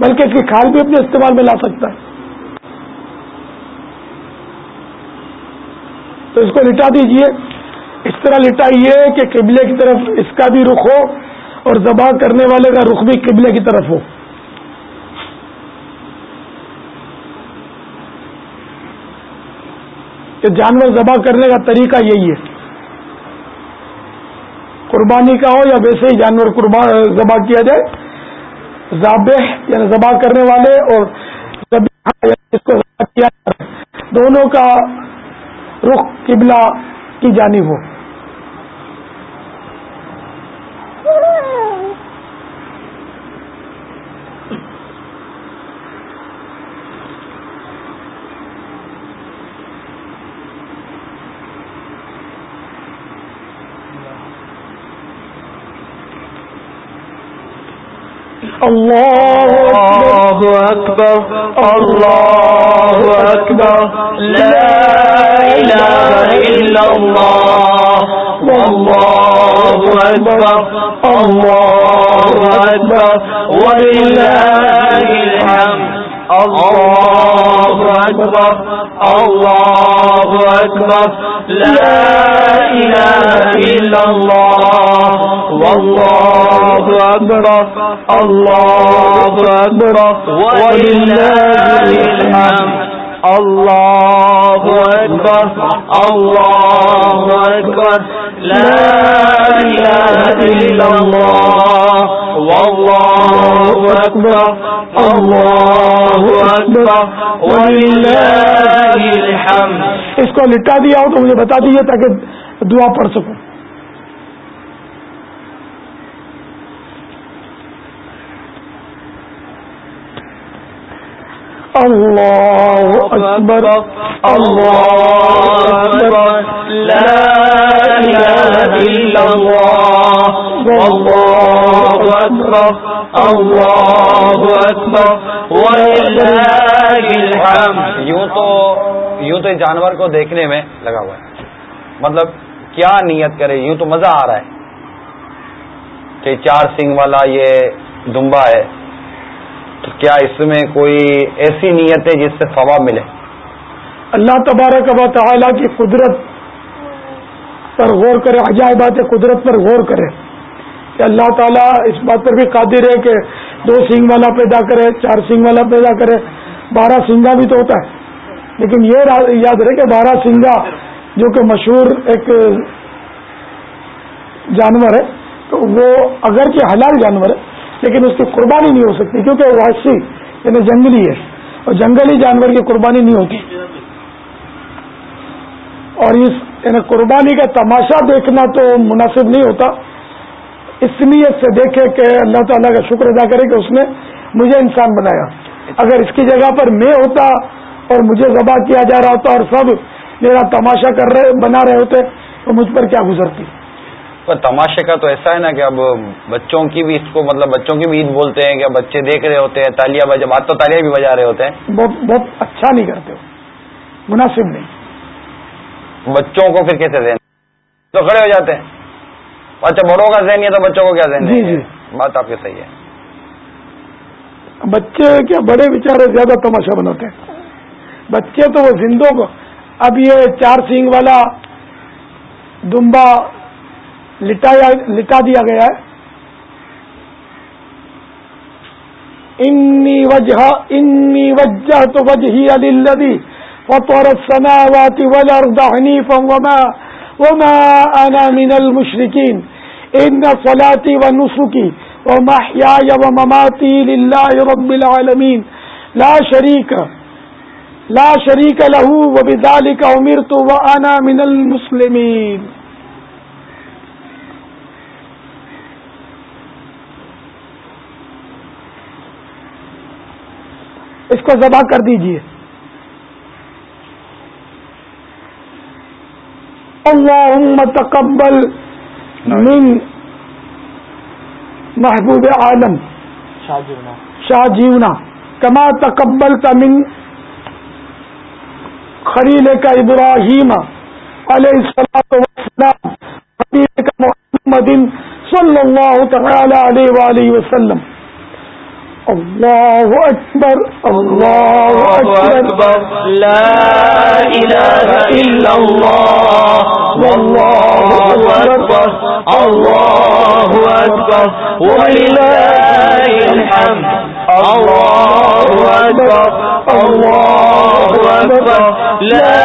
بلکہ اس کی کھال بھی اپنے استعمال میں لا سکتا ہے۔ تو اس کو لٹا دیجیے۔ اس طرح لٹائیے کہ قبلے کی طرف اس کا بھی رخ ہو۔ اور ذبح کرنے والے کا رخ بھی قبلے کی طرف ہو۔ کہ جانور ذبح کرنے کا طریقہ یہی ہے۔ قربانی کا ہو یا ویسے ہی جانور ذبح کیا جائے۔ ذابح یعنی ذبح کرنے والے اور یعنی کو کیا دونوں کا رخ قبلہ کی جانب ہو۔ اللہ اکبر اللہ اکبر لا الہ الا اللہ والله اکبر اللہ اکبر ولله الحمد الله أكبر الله أكبر لا إله إلا الله والله أكبر الله أكبر ولله الحمد، اللہ اکبر اللہ اکبر لا إله إلا الله. والله أكبر. الله أكبر. ولله الحمد. اس کو لٹا دیا ہو تو مجھے بتا دیجیے تاکہ دعا پڑھ سکوں۔ اللہ اکبر. اللہ اکبر. لا الہ الا اللہ. اکبر. اللہ اکبر. وللہ الحمد. یوں تو یوں تو جانور کو دیکھنے میں لگا ہوا ہے. مطلب کیا نیت کرے؟ یوں تو مزہ آ رہا ہے کہ چار سنگ والا یہ دمبا ہے تو کیا اس میں کوئی ایسی نیت ہے جس سے فوا ملے؟ اللہ تبارک و تعالی کی قدرت پر غور کرے، عجائبات قدرت پر غور کرے کہ اللہ تعالیٰ اس بات پر بھی قادر ہے کہ دو سنگ والا پیدا کرے، چار سنگ والا پیدا کرے۔ بارہ سنگا بھی تو ہوتا ہے۔ لیکن یہ یاد رہے کہ بارہ سنگا جو کہ مشہور ایک جانور ہے، تو وہ اگر کہ حلال جانور ہے لیکن اس کی قربانی نہیں ہو سکتی، کیونکہ وہ وحشی یعنی جنگلی ہے۔ اور جنگلی جانور کی قربانی نہیں ہوتی۔ اور اس یعنی قربانی کا تماشا دیکھنا تو مناسب نہیں ہوتا۔ اس نیت سے دیکھے کہ اللہ تعالیٰ کا شکر ادا کرے کہ اس نے مجھے انسان بنایا۔ اگر اس کی جگہ پر میں ہوتا اور مجھے ذبح کیا جا رہا ہوتا اور سب میرا تماشا کر رہے، بنا رہے ہوتے، تو مجھ پر کیا گزرتی؟ پر تماشے کا تو ایسا ہے نا کہ اب بچوں کی بھی اس کو مطلب بچوں کی بھی عید بولتے ہیں کہ بچے دیکھ رہے ہوتے ہیں تالیاں بجا بات تو تالیاں بھی بجا رہے ہوتے ہیں۔ بہت بہت اچھا نہیں کرتے ہو۔ مناسب نہیں۔ بچوں کو پھر کیسے ذہن تو کھڑے ہو جاتے ہیں۔ اچھا بڑوں کا ذہن ہے تو بچوں کو کیا ذہن جی جی۔ بات آپ کی صحیح ہے۔ بچے کیا بڑے بچارے زیادہ تماشا بناتے ہیں؟ بچے تو وہ زندوں کو۔ اب یہ چار سینگ والا دمبا لٹا دیا گیا ہے۔ انی وجہ انی وجہ تو وجہ علی فطور السماوات والارض حنیفا وما وما انا من المشرکین ان صلاتي ونسكي ومحياي ومماتي لله رب العالمين. لا شريك لا شريك له، وبذلك امرت وانا من المسلمين. اس کو ذبح کر دیجیے۔ اللہم تقبل من محبوب عالم۔ شاہ جیونا۔ کما تقبل من خلیل کا ابراہیم علیہ السلام خلیل کا محمد صلی اللہ تعالی علیہ وآلہ وسلم۔ اللہ اکبر اللہ اکبر۔ لا الہ الا اللہ۔ واللہ اکبر۔ اللہ اکبر۔ وللہ الحمد۔ اللہ اکبر۔ اللہ اکبر۔ لا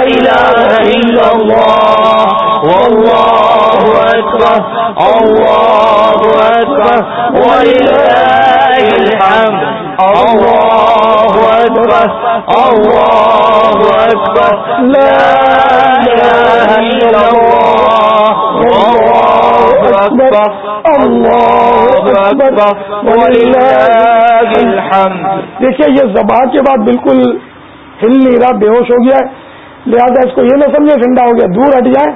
الہ الا اللہ۔ واللہ اکبر۔ اللہ اکبر۔ وللہ الحمد الله أكبر الله أكبر لا إله إلا الله الله أكبر الله أكبر ولله الحمد دیکھیے، یہ زبان کے بعد بالکل ہل نہیں رہا، بے ہوش ہو گیا ہے۔ لہذا اس کو یہ نہ سمجھے ٹھنڈا ہو گیا، دور ہٹ جائے۔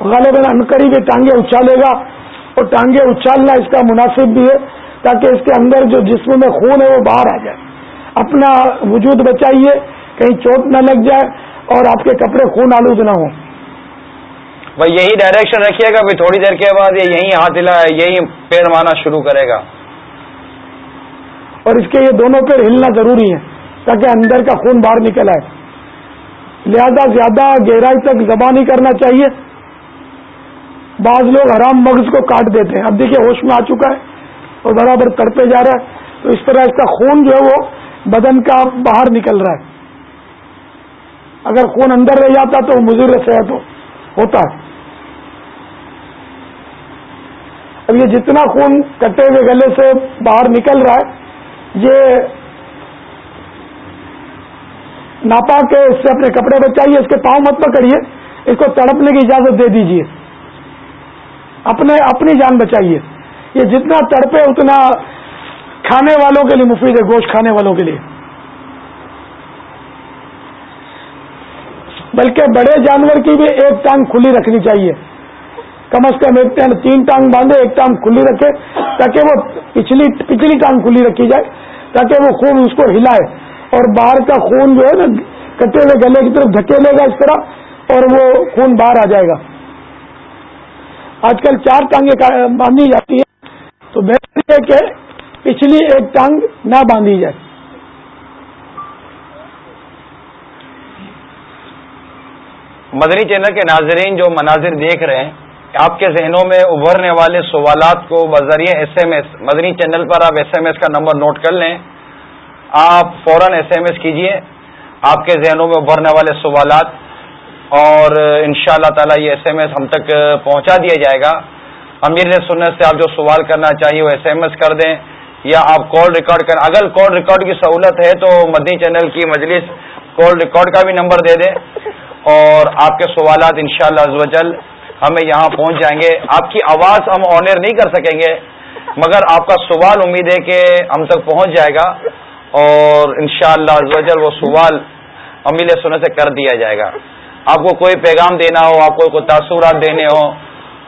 غالباً انکری بھی ٹانگیں اچھالے گا اور ٹانگیں اچھالنا اس کا مناسب بھی ہے۔ تاکہ اس کے اندر جو جسم میں خون ہے وہ باہر آ جائے۔ اپنا وجود بچائیے کہیں چوٹ نہ لگ جائے اور آپ کے کپڑے خون آلود نہ ہوں۔ بھائی یہی ڈائریکشن رکھیے گا پھر تھوڑی دیر کے بعد یہ یہی ہاتھ ہلا یہی پیر مارنا شروع کرے گا۔ اور اس کے یہ دونوں پیر ہلنا ضروری ہے تاکہ اندر کا خون باہر نکل آئے۔ لہذا زیادہ گہرائی تک زبان نہیں کرنا چاہیے۔ بعض لوگ حرام مغز کو کاٹ دیتے ہیں۔ اب دیکھیے ہوش میں آ چکا ہے۔ اور برابر تڑپے جا رہا ہے۔ تو اس طرح اس کا خون جو ہے وہ بدن کا باہر نکل رہا ہے۔ اگر خون اندر رہ جاتا تو مضر صحت ہوتا ہے۔ اب یہ جتنا خون کٹے ہوئے گلے سے باہر نکل رہا ہے، یہ ناپا کے اس سے اپنے کپڑے بچائیے، اس کے پاؤں مت پکڑیے، اس کو تڑپنے کی اجازت دے دیجیے اپنے اپنی جان بچائیے۔ یہ جتنا تڑپے اتنا کھانے والوں کے لیے مفید ہے، گوشت کھانے والوں کے لیے۔ بلکہ بڑے جانور کی بھی ایک ٹانگ کھلی رکھنی چاہیے۔ کم از کم ایک ٹانگ، تین ٹانگ باندھے، ایک ٹانگ کھلی رکھے، تاکہ وہ پچھلی پچھلی ٹانگ کھلی رکھی جائے، تاکہ وہ خون اس کو ہلائے۔ اور باہر کا خون جو ہے نا، کٹے ہوئے گلے کی طرف دھکے لے گا اس طرح، اور وہ خون باہر آ جائے گا۔ آج کل چار ٹانگیں باندھی جاتی ہیں۔ تو بہتر ہے کہ پچھلی ایک ٹانگ نہ باندھی جائے۔ مدنی چینل کے ناظرین جو مناظر دیکھ رہے ہیں، آپ کے ذہنوں میں ابھرنے والے سوالات کو بذریعہ S M S, Madani channel پر آپ ایس ایم ایس کا نمبر نوٹ کر لیں۔ آپ فوراً ایس ایم ایس کیجیے۔ آپ کے ذہنوں میں ابھرنے والے سوالات اور ان شاء اللہ تعالیٰ یہ ایس ایم ایس ہم تک پہنچا دیا جائے گا۔ امیر نے سنت سے آپ جو سوال کرنا چاہیے وہ ایس ایم ایس کر دیں یا آپ کال ریکارڈ کریں۔ اگر کال ریکارڈ کی سہولت ہے تو مدنی چینل کی مجلس کال ریکارڈ کا بھی نمبر دے دیں اور آپ کے سوالات ان شاء اللہ ہمیں یہاں پہنچ جائیں گے۔ آپ کی آواز ہم آنر نہیں کر سکیں گے، مگر آپ کا سوال امید ہے کہ ہم تک پہنچ جائے گا اور ان شاء اللہ وہ سوال امیل سننے سے کر دیا جائے گا۔ آپ کو کوئی پیغام دینا ہو، آپ کو کوئی تاثرات دینے ہو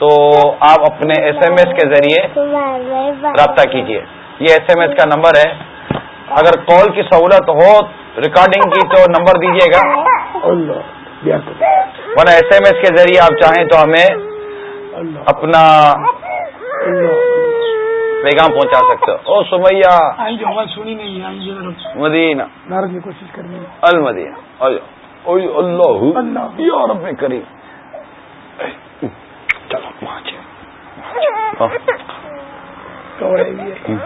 تو آپ اپنے ایس ایم ایس کے ذریعے رابطہ کیجیے یہ ایس ایم ایس کا نمبر ہے۔ اگر کال کی سہولت ہو ریکارڈنگ کی تو نمبر دیجیے گا۔ ورنہ ایس ایم ایس کے ذریعے آپ چاہیں تو ہمیں اپنا پیغام پہنچا سکتے ہو۔ او سمیا مدینہ۔ کوشش کرنی المدینہ۔ اللہ۔ رب کریم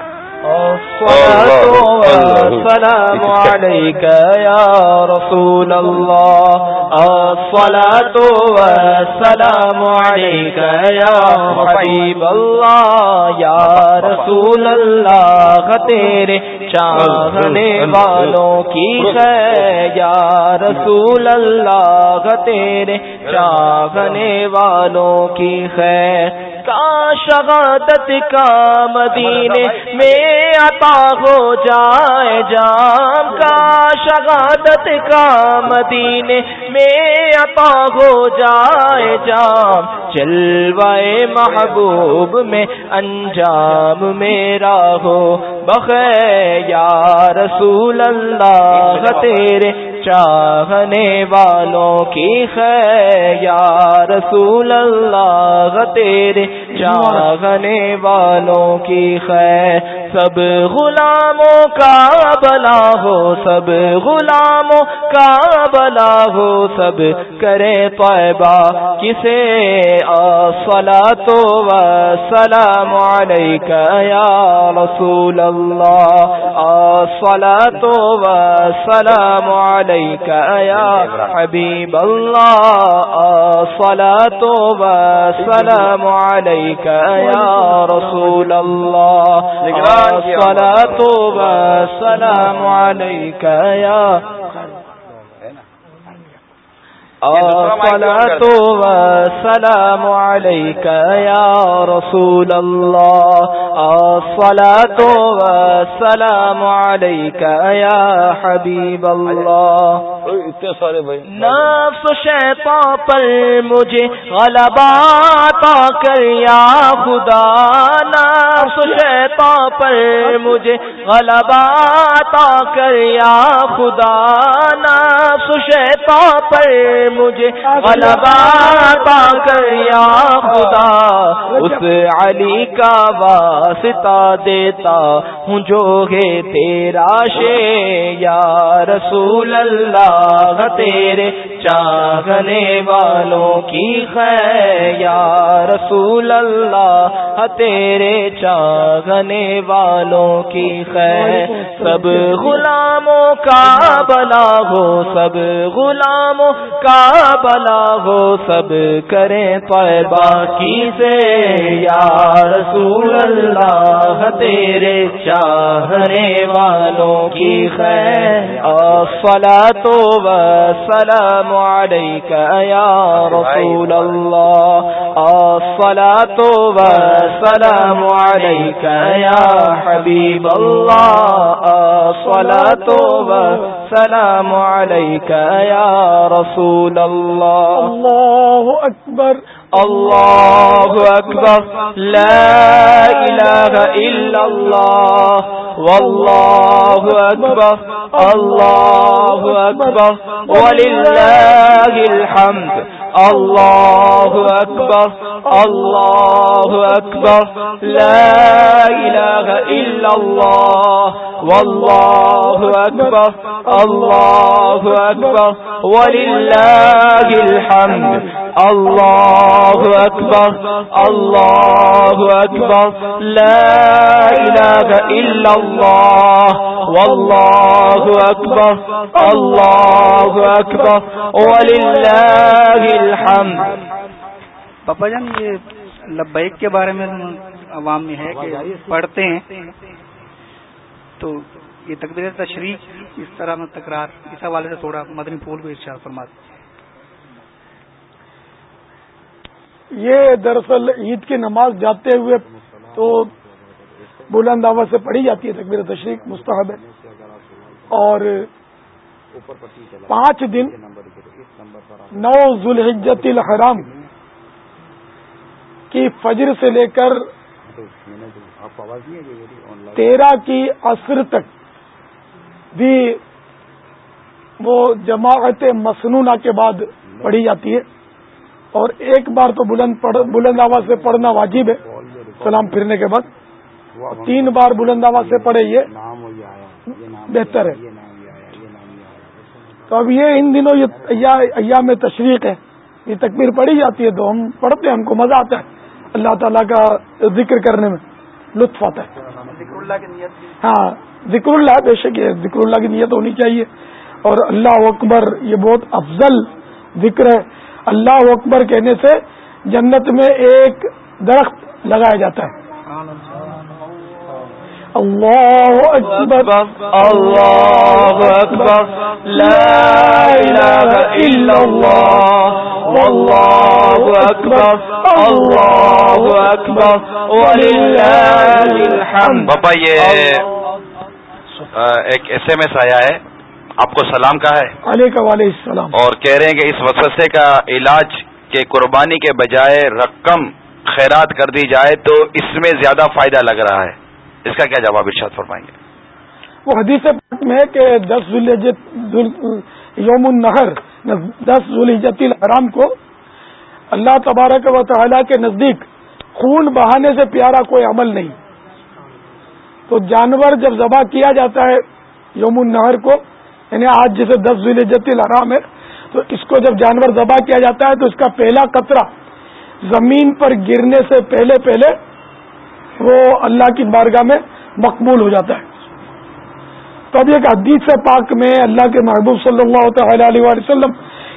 السلام عليك يا رسول الله الصلاة والسلام عليك يا حبيب الله يا رسول الله تیرے چاہنے والوں کی ہے یا رسول اللہ تیرے چاہنے والوں کی ہے کا شہادت کا مدینے میں عطا ہو جائے جام کا شہادت کا مدینے میں عطا ہو جائے جام چلوائے محبوب میں انجام میرا ہو بخیر یا رسول اللہ تیرے چاہنے والوں کی خیر یا رسول اللہ تیرے چاہنے والوں کی خیر۔ سب غلاموں کا بلا ہو، سب غلاموں کا بلا ہو، سب کرے طیبہ، کسے سلا تو سلام علیکہ یا رسول اللہ سلا تو سلام علیکہ یا حبیب اللہ سلا تو سلام علیکہ یا رسول اللہ تو سلام علیکہ یا عليك يا الصلاة والسلام عليك يا رسول الله الصلاة والسلام عليك يا حبيب الله نفس شیطان پر مجھے غلبہ عطا کر یا خدا۔ نفس شیطان پر مجھے غلبہ عطا کر یا خدا۔ نفس شیطان پر مجھے غلبہ پا کر یا خدا، اس علی کا واسطہ دیتا ہوں جو ہے تیرا شے یا رسول اللہ، تیرے چاہنے والوں کی خیر، یا رسول اللہ، تیرے چاہنے والوں کی خیر۔ سب غلاموں کا بلا ہو، سب غلاموں کا بلا ہو سب کریں طیبہ کی سے یا رسول اللہ، تیرے چاہنے والوں کی خیر۔ فلا تو سلام علیک یا رسول اللہ۔ فلا تو سلام علیک یا حبیب اللہ۔ فلا تو سلام علیک یا رسول اللہ اللہ اکبر الله أكبر. لا إله إلا الله. والله أكبر. الله أكبر. ولله الحمد. الله أكبر الله أكبر لا إله إلا الله والله أكبر الله أكبر ولله الحمد الله أكبر الله أكبر لا إله إلا الله والله أكبر الله أكبر ولله الحمد. پپا جان یہ لبیک کے بارے میں عوام میں ہے کہ پڑھتے ہیں۔ تو یہ تقبیر تشریح اس طرح میں تکرار اس حوالے سے تھوڑا مدنی پھول کو ارشاد فرماتے یہ دراصل عید کی نماز جاتے ہوئے تو بلند آواز سے پڑھی جاتی ہے تقبیر تشریق مستحب ہے۔ اور پانچ دن۔ نو ذوالحجت الحرام کی فجر سے لے کر تیرہ کی عصر تک بھی وہ جماعت مسنونہ کے بعد پڑھی جاتی ہے۔ اور ایک بار تو بلند بلند آواز سے پڑھنا واجب ہے۔ سلام پھرنے کے بعد۔ تین بار بلند آواز سے پڑھے یہ بہتر ہے۔ تو اب یہ ان دنوں یہ ایام میں تشریق ہے۔ یہ تکبیر پڑھی جاتی ہے تو ہم پڑھتے ہیں ہم کو مزہ آتا ہے۔ اللہ تعالیٰ کا ذکر کرنے میں لطف آتا ہے۔ ہاں ذکر اللہ بے شک ہے ذکر اللہ کی نیت ہونی چاہیے۔ اور اللہ اکبر یہ بہت افضل ذکر ہے۔ اللہ اکبر کہنے سے جنت میں ایک درخت لگایا جاتا ہے۔ اللہ اکبر اللہ اکبر لا الہ الا اللہ واللہ اکبر اللہ اکبر وللہ الحمد بابا یہ ایک ایس ایم ایس آیا ہے آپ کو سلام کا ہے علیہ علیہ السلام اور کہہ رہے ہیں کہ اس وسوسے کا علاج کے قربانی کے بجائے رقم خیرات کر دی جائے تو اس میں زیادہ فائدہ لگ رہا ہے اس کا کیا جواب ارشاد فرمائیں گے؟ وہ حدیث میں ہے کہ دس یوم النہر، دس ذوالحجت الحرام کو اللہ تبارک و تعالی کے نزدیک خون بہانے سے پیارا کوئی عمل نہیں۔ تو جانور جب ذبح کیا جاتا ہے یوم النہر کو یعنی آج جیسے دس ضلع الحرام ہے، تو اس کو جب جانور ذبح کیا جاتا ہے تو اس کا پہلا قطرہ زمین پر گرنے سے پہلے پہلے وہ اللہ کی بارگاہ میں مقبول ہو جاتا ہے۔ تو اب ایک حدیث پاک میں اللہ کے محبوب صلی اللہ تعالی علیہ وسلم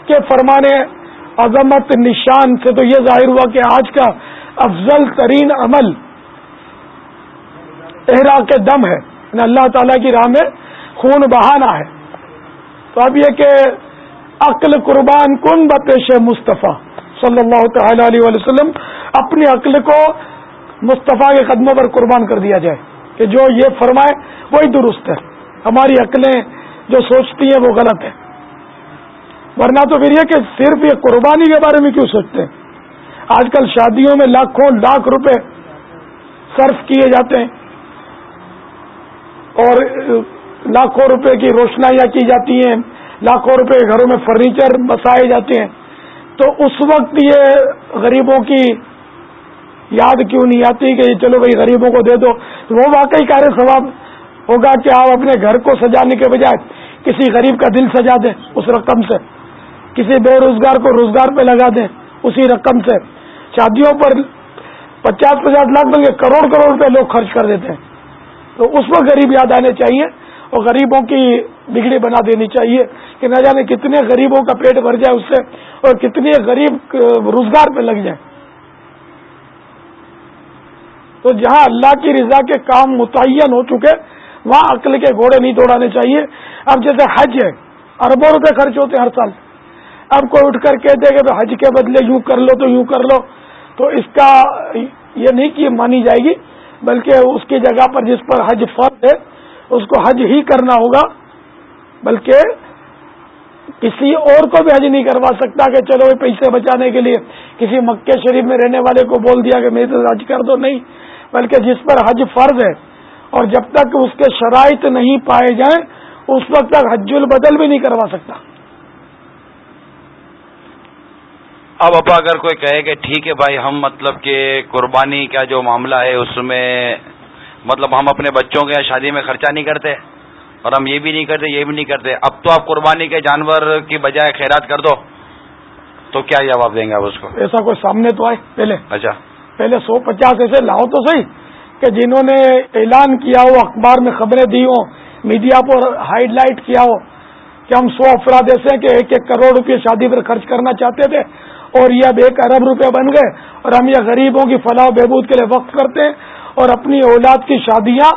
کے فرمانے عظمت نشان سے تو یہ ظاہر ہوا کہ آج کا افضل ترین عمل احرا کے دم ہے۔ یعنی اللہ تعالی کی راہ میں خون بہانا ہے۔ تو اب یہ کہ عقل قربان کن بپیش مصطفیٰ صلی اللہ تعالی علیہ وسلم اپنی عقل کو مصطفیٰ کے قدموں پر قربان کر دیا جائے کہ جو یہ فرمائے وہی درست ہے۔ ہماری عقلیں جو سوچتی ہیں وہ غلط ہے ورنہ تو پھر یہ کہ صرف یہ قربانی کے بارے میں کیوں سوچتے ہیں؟ آج کل شادیوں میں لاکھوں لاکھ روپے صرف کیے جاتے ہیں اور لاکھوں روپے کی روشنائیاں کی جاتی ہیں، لاکھوں روپے گھروں میں فرنیچر بسائے جاتے ہیں۔ تو اس وقت یہ غریبوں کی یاد کیوں نہیں آتی کہ چلو بھائی غریبوں کو دے دو؟ وہ واقعی کار ثواب ہوگا کہ آپ اپنے گھر کو سجانے کے بجائے کسی غریب کا دل سجا دیں اس رقم سے، کسی بے روزگار کو روزگار پہ لگا دیں اسی رقم سے۔ شادیوں پر پچاس پچاس لاکھ میں کروڑ کروڑ روپے لوگ خرچ کر دیتے ہیں۔ تو اس وقت غریب یاد آنے چاہیے اور غریبوں کی بگڑی بنا دینی چاہیے کہ نہ جانے کتنے غریبوں کا پیٹ بھر جائے اس سے اور کتنے غریب روزگار پہ لگ جائیں تو جہاں اللہ کی رضا کے کام متعین ہو چکے، وہاں عقل کے گھوڑے نہیں دوڑانے چاہیے۔ اب جیسے حج ہے، اربوں روپے خرچ ہوتے ہیں ہر سال۔ اب کوئی اٹھ کر کہتے کہ حج کے بدلے یوں کر لو تو یوں کر لو، تو اس کا یہ نہیں کہ مانی جائے گی، بلکہ اس کی جگہ پر جس پر حج فرض ہے، اس کو حج ہی کرنا ہوگا۔ بلکہ کسی اور کو بھی حج نہیں کروا سکتا کہ چلو پیسے بچانے کے لیے، کسی مکے شریف میں رہنے والے کو بول دیا کہ میرے حج کر دو، نہیں۔ بلکہ جس پر حج فرض ہے اور جب تک اس کے شرائط نہیں پائے جائیں اس وقت تک حج البدل بھی نہیں کروا سکتا۔ اب ابا اگر کوئی کہے کہ ٹھیک ہے بھائی ہم مطلب کہ قربانی کا جو معاملہ ہے اس میں مطلب ہم اپنے بچوں کے شادی میں خرچہ نہیں کرتے اور ہم یہ بھی نہیں کرتے یہ بھی نہیں کرتے۔ اب تو آپ قربانی کے جانور کی بجائے خیرات کر دو تو کیا جواب دیں گے آپ اس کو؟ ایسا کوئی سامنے تو آئے پہلے۔ اچھا۔ پہلے سو پچاس ایسے لاؤ تو صحیح کہ جنہوں نے اعلان کیا ہو، اخبار میں خبریں دی ہوں، میڈیا پر ہائی لائٹ کیا ہو، کہ ہم سو افراد ایسے ہیں کہ ایک ایک کروڑ روپے شادی پر خرچ کرنا چاہتے تھے اور یہ اب ایک ارب روپے بن گئے اور ہم یہ غریبوں کی فلاح و بہبود کے لیے وقف کرتے ہیں اور اپنی اولاد کی شادیاں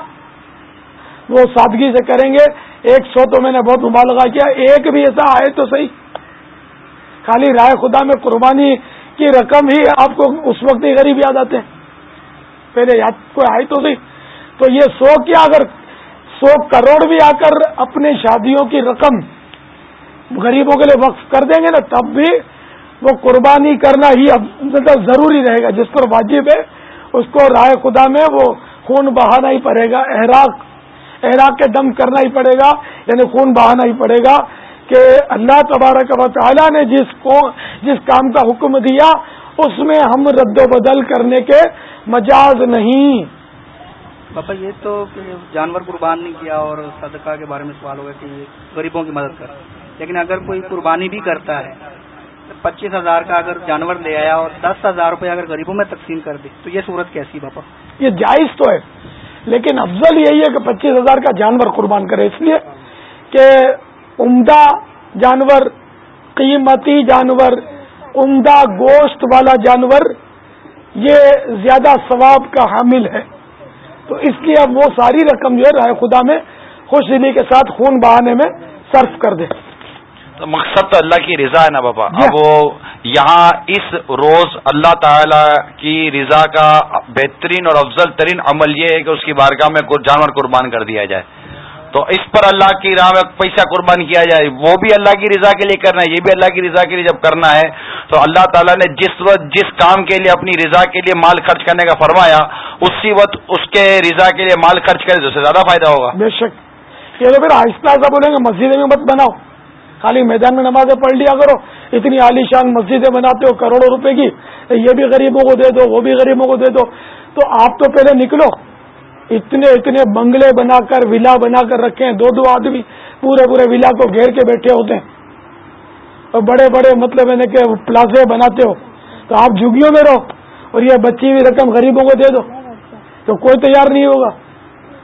وہ سادگی سے کریں گے۔ ایک سو تو میں نے بہت مبالغہ کیا، ایک بھی ایسا آئے تو صحیح۔ خالی رائے خدا میں قربانی کی رقم ہی آپ کو اس وقت ہی غریب یاد آتے ہیں۔ پہلے یاد کوئی آئے تو صحیح تو یہ سو کیا اگر سو کروڑ بھی آ کر اپنے شادیوں کی رقم غریبوں کے لیے وقف کر دیں گے نا، تب بھی وہ قربانی کرنا ہی اب ضروری رہے گا۔ جس پر واجب ہے، اس کو رائے خدا میں وہ خون بہانا ہی پڑے گا۔ احراق احراق کے دم کرنا ہی پڑے گا۔ یعنی خون بہانا ہی پڑے گا۔ کہ اللہ تبارک و تعالیٰ نے جس کو جس کام کا حکم دیا اس میں ہم رد و بدل کرنے کے مجاز نہیں۔ پاپا یہ تو جانور قربان نہیں کیا اور صدقہ کے بارے میں سوال ہوگا کہ غریبوں کی مدد کر لیکن اگر کوئی قربانی بھی کرتا ہے پچیس ہزار کا اگر جانور لے آیا اور دس ہزار روپے اگر غریبوں میں تقسیم کر دی تو یہ صورت کیسی باپا یہ جائز تو ہے لیکن افضل یہی ہے کہ پچیس ہزار کا جانور قربان کرے۔ اس لیے کہ عمدہ جانور قیمتی جانور عمدہ گوشت والا جانور یہ زیادہ ثواب کا حامل ہے۔ تو اس لیے اب وہ ساری رقم جو ہے رائے خدا میں خوش دلی کے ساتھ خون بہانے میں صرف کر دے۔ تو مقصد تو اللہ کی رضا ہے نا بابا۔ اب وہ یہاں اس روز اللہ تعالی کی رضا کا بہترین اور افضل ترین عمل یہ ہے کہ اس کی بارگاہ میں جانور قربان کر دیا جائے۔ تو اس پر اللہ کی راہ میں پیسہ قربان کیا جائے، وہ بھی اللہ کی رضا کے لیے کرنا ہے، یہ بھی اللہ کی رضا کے لیے جب کرنا ہے، تو اللہ تعالیٰ نے جس وقت جس کام کے لیے اپنی رضا کے لیے مال خرچ کرنے کا فرمایا، اسی وقت اس کے رضا کے لیے مال خرچ کرے تو اس سے زیادہ فائدہ ہوگا۔ بے شک۔ یہ تو پھر آہستہ آہستہ بولیں گے مسجد میں مت بناؤ۔ خالی میدان میں نمازیں پڑھ لیا کرو۔ اتنی عالیشان مسجدیں بناتے ہو، کروڑوں روپے کی۔ یہ بھی غریبوں کو دے دو، وہ بھی غریبوں کو دے دو۔ تو آپ تو پہلے نکلو۔ اتنے اتنے بنگلے بنا کر ولا بنا کر رکھے ہیں، دو دو آدمی پورے پورے ولا کو گھیر کے بیٹھے ہوتے ہیں۔ اور بڑے بڑے مطلب یعنی کہ پلازے بناتے ہو۔ تو آپ جھگیوں میں رہو اور یہ بچی ہوئی رقم غریبوں کو دے دو۔ تو کوئی تیار نہیں ہوگا۔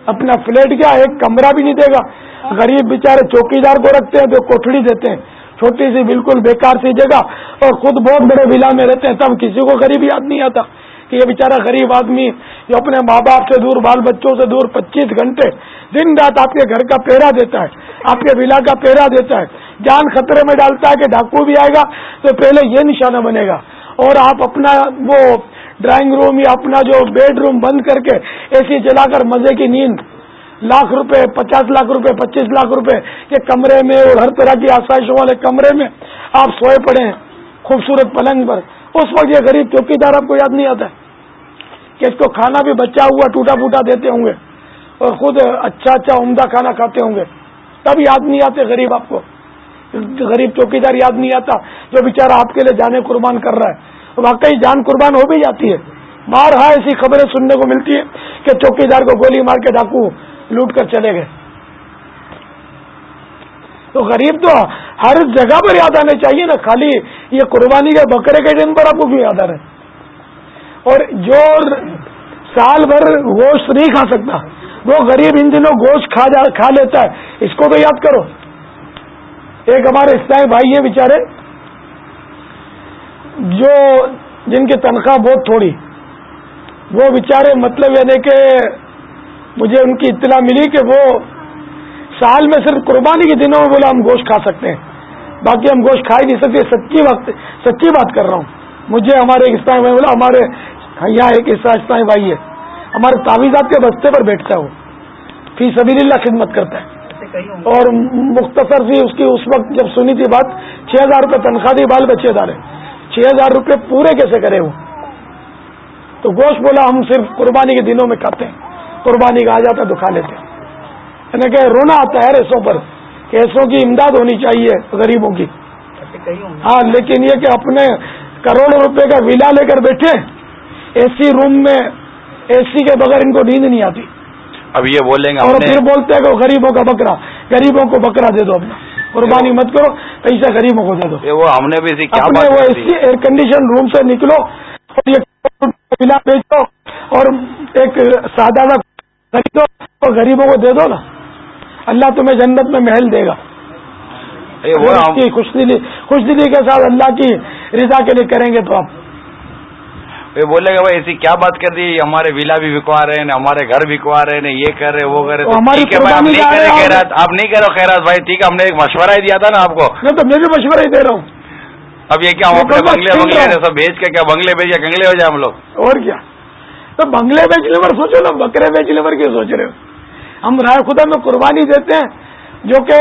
اپنا فلیٹ کیا؟ ایک کمرہ بھی نہیں دے گا۔ غریب بےچارے چوکی دار کو رکھتے ہیں تو کوٹڑی دیتے ہیں۔ چھوٹی سی بالکل بیکار سی جگہ اور خود بہت بڑے ولا میں رہتے ہیں، تب کسی کو غریب یاد نہیں آتا۔ کہ یہ بےچارا غریب آدمی جو اپنے ماں باپ سے دور، بال بچوں سے دور پچیس گھنٹے دن رات آپ کے گھر کا پیرا دیتا ہے، آپ کے ولا کا پیرا دیتا ہے۔ جان خطرے میں ڈالتا ہے کہ ڈاکو بھی آئے گا تو پہلے یہ نشانہ بنے گا۔ اور آپ اپنا وہ ڈرائنگ روم یا اپنا جو بیڈ روم بند کر کے اے سی چلا کر مزے کی نیند، لاکھ روپے، پچاس لاکھ روپے، پچیس لاکھ روپے کے کمرے میں اور ہر طرح کی آسائشوں والے کمرے میں آپ سوئے پڑے ہیں۔ خوبصورت پلنگ پر اس وقت یہ غریب چوکی دار آپ کو یاد نہیں آتا کہ اس کو کھانا بھی بچا ہوا ٹوٹا پوٹا دیتے ہوں گے اور خود اچھا اچھا عمدہ کھانا کھاتے ہوں گے۔ تب یاد نہیں آتے غریب آپ کو۔ غریب چوکی دار یاد نہیں آتا جو بیچارہ آپ کے لیے جانے قربان کر رہا ہے۔ واقعی جان قربان ہو بھی جاتی ہے۔ باہر ایسی خبریں سننے کو ملتی ہے کہ چوکی دار کو گولی مار کے ڈاکو لوٹ کر چلے گئے۔ تو غریب تو ہر جگہ پر یاد آنے چاہیے نا، خالی یہ قربانی کے بکرے کے دن پر آپ کو بھی یاد آ رہے اور جو سال بھر گوشت نہیں کھا سکتا، وہ غریب ان دنوں گوشت کھا جا کھا لیتا ہے۔ اس کو تو یاد کرو۔ ایک ہمارے اسلائی بھائی ہیں بیچارے، جو جن کی تنخواہ بہت تھوڑی، وہ بیچارے مطلب یعنی کہ مجھے ان کی اطلاع ملی کہ وہ سال میں صرف قربانی کے دنوں میں بولا ہم گوشت کھا سکتے ہیں۔ باقی ہم گوشت کھا ہی نہیں سکتے، سچی وقت سچی بات کر رہا ہوں۔ مجھے ہمارے ایک اسلائی بھائی بولا، ہمارے یہاں ایک اسلائی بھائی ہے، ہمارے تعویذات کے بستے پر بیٹھتا ہے وہ۔ فی سبیل اللہ خدمت کرتا ہے۔ اور مختصر سی اس کی اس وقت جب سنی تھی بات، چھ ہزار روپے تنخواہ دی، بال بچے دار چھ ہزار روپے پورے کیسے کرے وہ؟ تو گوشت بولا، ہم صرف قربانی کے دنوں میں کھاتے ہیں۔ قربانی کا آ جاتا ہے تو کھا لیتے ہیں۔ یعنی کہ رونا آتا ہے ایسوں پر کہ ایسوں کی امداد ہونی چاہیے غریبوں کی۔ ہاں لیکن یہ کہ اپنے کروڑوں روپے کا ولا لے کر بیٹھے اے سی روم میں اے سی کے بغیر ان کو نیند نہیں آتی۔ اب یہ بولیں گے اور پھر بولتے ہیں کہ غریبوں کا بکرا غریبوں کو بکرا دے دو اپنا۔ قربانی مت کرو پیسہ غریبوں کو دے دو۔ وہ ہم نے بھی کیا اپنے وہ اے سی ایئر کنڈیشن روم سے نکلو اور یہ ولا بیچو اور ایک سادہ خریدو اور غریبوں کو دے دو نا۔ اللہ تمہیں جنت میں محل دے گا۔ خوش دلی خوش دلی کے ساتھ اللہ کی رضا کے لیے کریں گے تو آپ بولے گا بھائی ایسی کیا بات کر دی؟ ہمارے ویلا بھی بکوا رہے ہیں ہمارے گھر بکوا رہے ہیں یہ کر رہے وہ کر رہے آپ نہیں کرو خیرات بھائی ٹھیک ہے ہم نے ایک مشورہ ہی دیا تھا نا آپ کو۔ میں تو میں بھی مشورہ ہی دے رہا ہوں۔ اب یہ کیا ہم اپنے بنگلے بنگلے سب بھیج کے کیا بنگلے بھیج کنگلے ہو جائے ہم لوگ؟ اور کیا؟ تو بنگلے بیچنے پر سوچو نا بکرے بیچنے پر کیا سوچ رہے ہو؟ ہم رائے خدا میں قربانی دیتے ہیں، جو کہ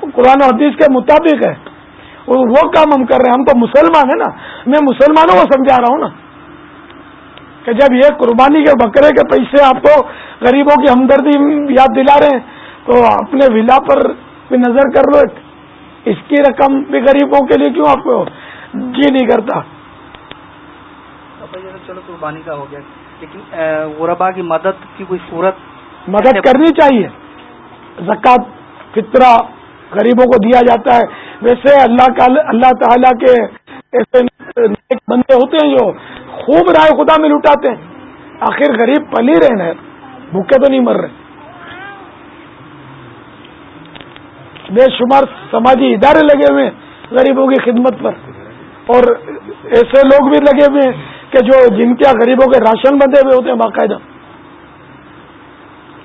قرآن و حدیث کے مطابق ہے۔ وہ کام ہم کر رہے ہیں۔ ہم تو مسلمان ہیں نا۔ میں مسلمانوں کو سمجھا رہا ہوں نا۔ کہ جب یہ قربانی کے بکرے کے پیسے آپ کو غریبوں کی ہمدردی یاد دلا رہے ہیں، تو اپنے ولا پر بھی نظر کر لو۔ اس کی رقم بھی غریبوں کے لیے کیوں آپ کو جی نہیں کرتا؟ چلو قربانی کا ہو گیا، لیکن غربا کی مدد کی کوئی صورت مدد کرنی چاہیے۔ زکوٰۃ فطرہ غریبوں کو دیا جاتا ہے۔ ویسے اللہ کا اللہ تعالی کے ایسے بندے ہوتے ہیں جو خوب رائے خدا میں لٹاتے ہیں۔ آخر غریب پل ہی رہے بھوکے تو نہیں مر رہے۔ بے شمار سماجی ادارے لگے ہوئے ہیں غریبوں کی خدمت پر۔ اور ایسے لوگ بھی لگے ہوئے ہیں کہ جو جن کے غریبوں کے راشن بندے ہوئے ہوتے ہیں باقاعدہ۔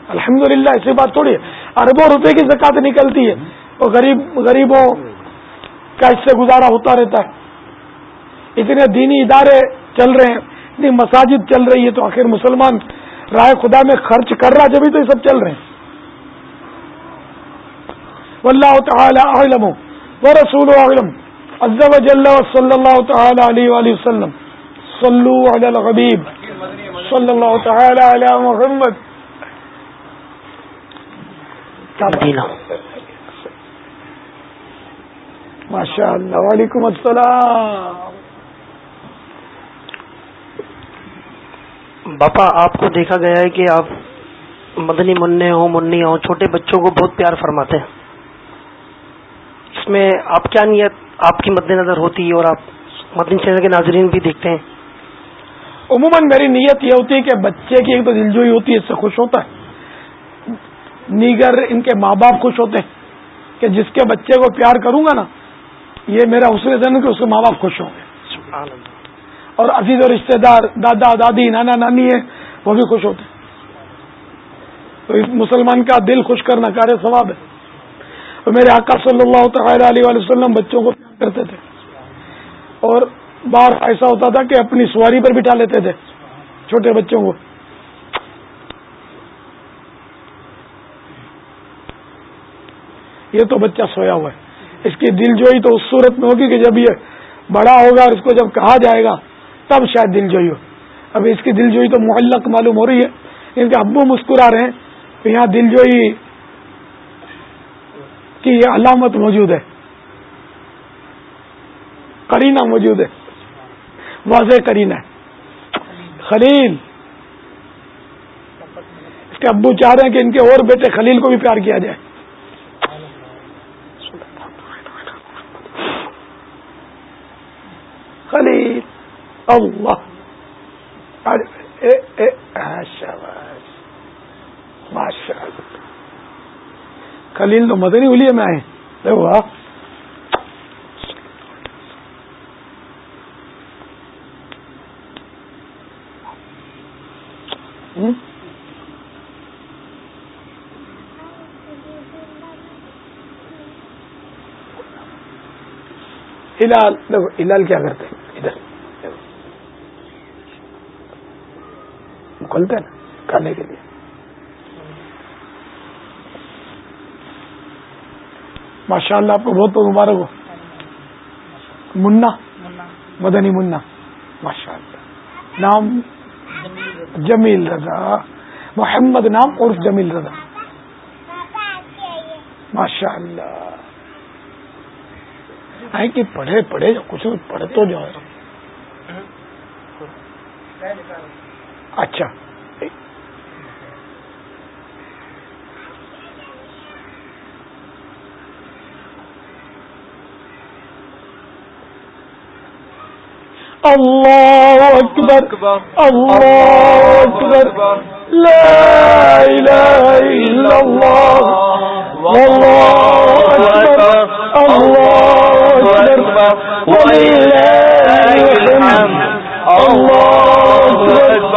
الحمدللہ ایسی بات تھوڑی ہے۔ اربوں روپے کی زکات نکلتی ہے۔ اور غریب، غریبوں کا اس سے گزارا ہوتا رہتا ہے۔ اتنے دینی ادارے چل رہے ہیں، اتنی مساجد چل رہی ہے تو آخر مسلمان رائے خدا میں خرچ کر رہا جبھی تو یہ سب چل رہے ہیں۔ واللہ تعالی اعلم ورسول اعلم۔ عز و جل صلی اللہ تعالی علیہ وآلہ وسلم۔ صلو علی الغبیب صلی اللہ تعالی علی محمد۔ ماشاء اللہ وعلیکم السلام۔ باپا آپ کو دیکھا گیا ہے کہ آپ مدنی منع ہوں منی ہوں چھوٹے بچوں کو بہت پیار فرماتے ہیں۔ اس میں آپ کیا نیت آپ کی مد نظر ہوتی ہے اور آپ مدنی چینل کے ناظرین بھی دیکھتے ہیں۔ عموماً میری نیت یہ ہوتی ہے کہ بچے کی ایک تو دلجوئی ہوتی ہے اس سے خوش ہوتا ہے۔ نیگر ان کے ماں باپ خوش ہوتے ہیں کہ جس کے بچے کو پیار کروں گا نا یہ میرا حسن زن کہ اس کے ماں باپ خوش ہوں گے۔ اور عزیز و رشتے دار دادا دادی نانا نانی ہے وہ بھی خوش ہوتے تو اس مسلمان کا دل خوش کرنا کار ثواب ہے۔ اور میرے آقا صلی اللہ تعالی علیہ وسلم بچوں کو کرتے تھے۔ اور بار ایسا ہوتا تھا کہ اپنی سواری پر بٹھا لیتے تھے چھوٹے بچوں کو۔ یہ تو بچہ سویا ہوا ہے۔ اس کی دل جوئی تو اس صورت میں ہوگی کہ جب یہ بڑا ہوگا اور اس کو جب کہا جائے گا، تب شاید دل جوئی ہو۔ اب اس کی دل جوئی تو معلق معلوم ہو رہی ہے۔ ان کے ابو مسکرا رہے ہیں کہ یہاں دل جوئی کی یہ علامت موجود ہے۔ کرینہ موجود ہے۔ واضح کرینہ خلیل۔ اس کے ابو چاہ رہے ہیں کہ ان کے اور بیٹے خلیل کو بھی پیار کیا جائے۔ خلیل اللہ ماشاء اللہ خلیل تو مدنی ہولیے میں آئے دیکھو واہ ہلال دیکھو ہلال کیا کرتے ہیں ادھر کھولتے ہیں نا، کھانے کے لیے۔ ماشاء اللہ آپ کو بہت بہت مبارک ہو۔ منا، مدنی منا۔ ماشاء اللہ نام جمیل رضا۔ محمد نام عرف جمیل رضا۔ ماشاء اللہ کہ پڑھے پڑھے، کچھ پڑھے تو جو ہے اچھا۔ اللہ اکبر اللہ اکبر۔ لا الہ الا اللہ۔ واللہ اکبر، اللہ اکبر۔ وللہ الحمد۔ اللہ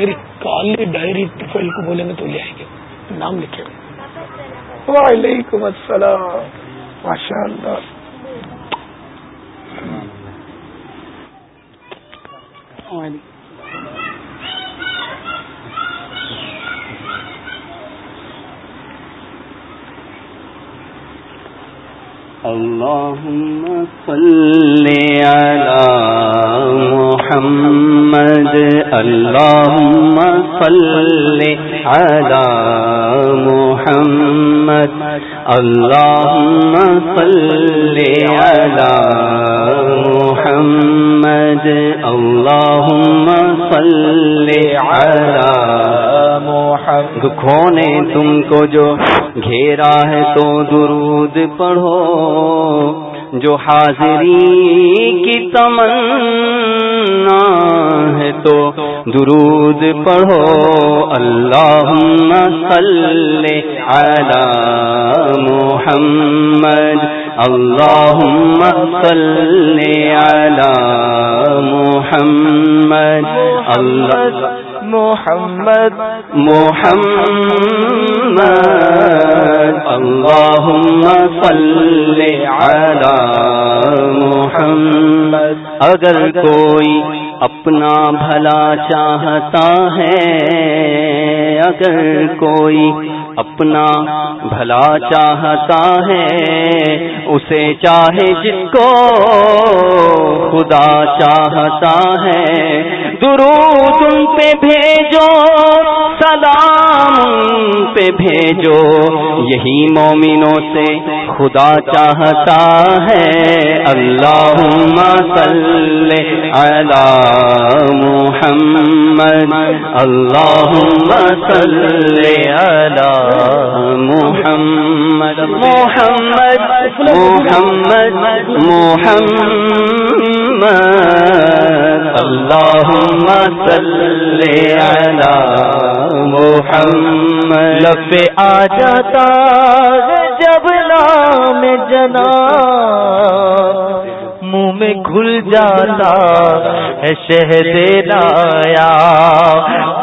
میری کالی ڈائری ٹفیل کو بولیں گے تو لے آئیں گے۔ نام لکھے۔ وعلیکم السلام۔ ماشاء اللہ۔ اللهم صل على محمد محمد، اللهم صل على محمد، اللهم صل على محمد، اللهم صل على محمد۔ دکھوں نے تم کو جو گھیرا ہے تو درود پڑھو۔ جو حاضری کی تمنا ہے تو درود پڑھو، اللہم صلی علی محمد، اللہم صلی علی محمد، اللہ محمد محمد. اللهم صل على محمد. اگر کوئی اپنا بھلا چاہتا ہے اگر کوئی اپنا بھلا چاہتا ہے، اسے چاہے جس کو خدا چاہتا ہے۔ درود ان پہ بھیجو سلام پہ بھیجو۔ یہی مومنوں سے خدا چاہتا ہے۔ اللہم صلی علی محمد۔ اللہم صلی علی محمد۔ محمد محمد محمد۔ اللہم صلی علی محمد. لف آ جاتا جب نام جنا منہ میں کھل جاتا ہے شہد لایا.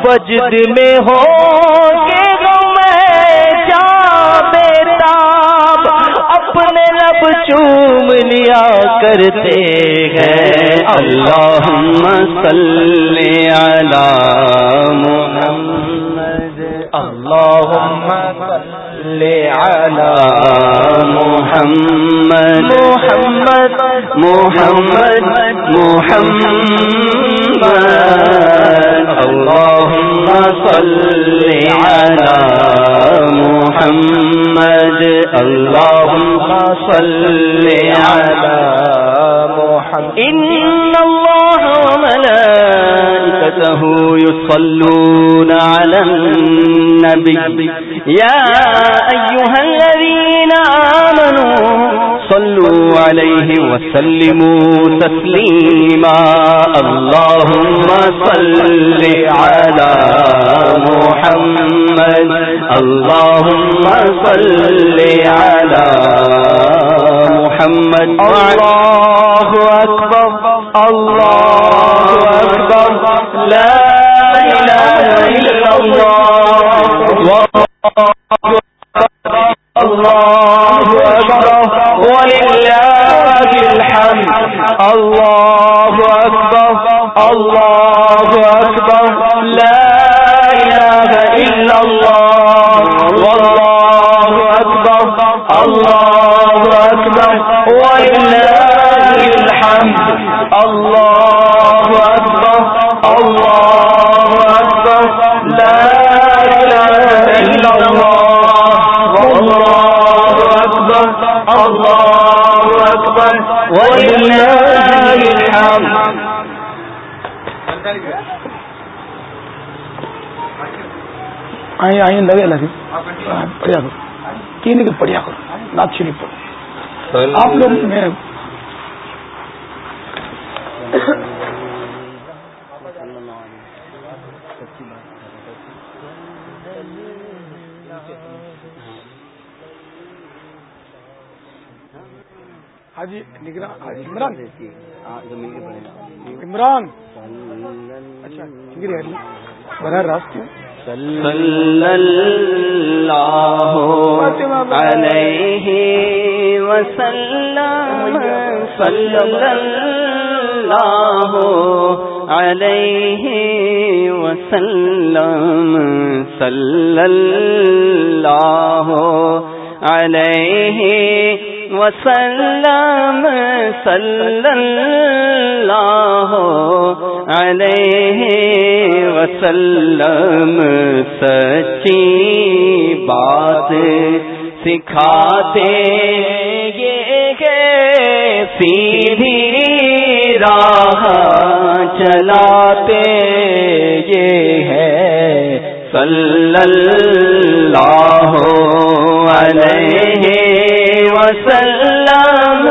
بجد میں ہو لب چوم لیا کرتے ہیں۔ اللہم صلی علی محمد۔ اللہم صلی علی محمد محمد محمد محمد، اللهم صل على محمد، اللهم صل على محمد. إن الله وملائكته يصلون على النبي. يا أيها الذين صلوا عليه وسلموا تسليما. اللهم صل على محمد. اللهم صل على محمد. الله أكبر الله أكبر لا إله إلا الله الله الحمد الله أكبر الله أكبر لا إله إلا الله والله أكبر الله أكبر ولله الحمد الله أكبر الله أكبر لا إله إلا الله والله أكبر الله الحمد. آئیں آئیں لگے لگے۔ پڑھیا کرو۔ تین کے پڑھیا کرو۔ نات شریف پڑھو۔ آپ لوگ حاجی نگران حاجی عمران. عمران. اچھا براہ راست۔ علیہ وسلم صلی اللہ علیہ وسلم صلی اللہ علیہ وسلم صلی اللہ علیہ وسلم سچی بات سکھاتے یہ سیدھی راہ چلاتے یہ ہے صلی اللہ علیہ وسلم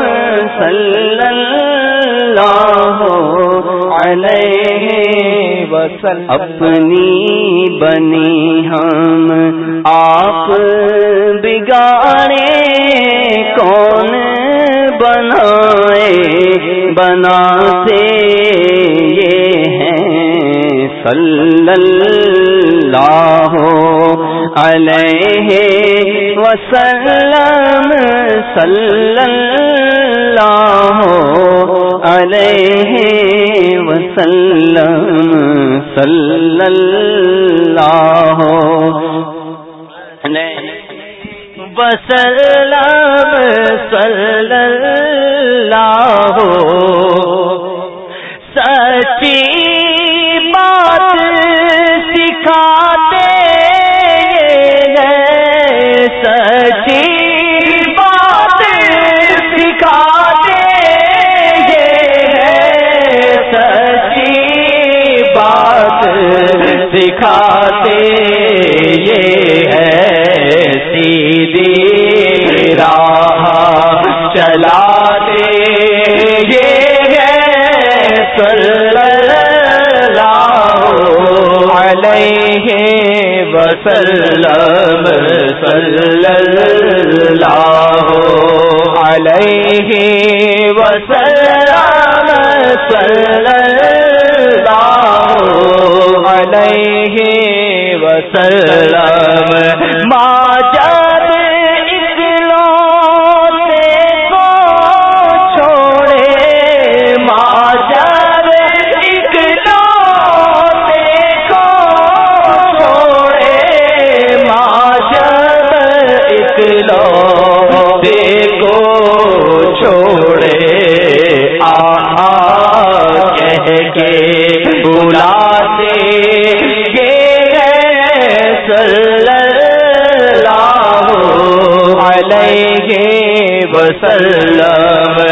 صلی اللہ علیہ وسلم. اپنی بنی ہم، آپ بگاڑے، کون بنائے؟ بناتے یہ ہیں صلی اللہ اللہ علیہ وسلم صلی اللہ علیہ وسلم صلی اللہ وسلم صلی اللہ سکھاتے یہ ہے سیدھی راہ چلاتے یہ ہے صلی علیہ وسلم صلی اللہ علیہ وسلم صلی اللہ علیہ وسلم۔ ماں جب وسلم.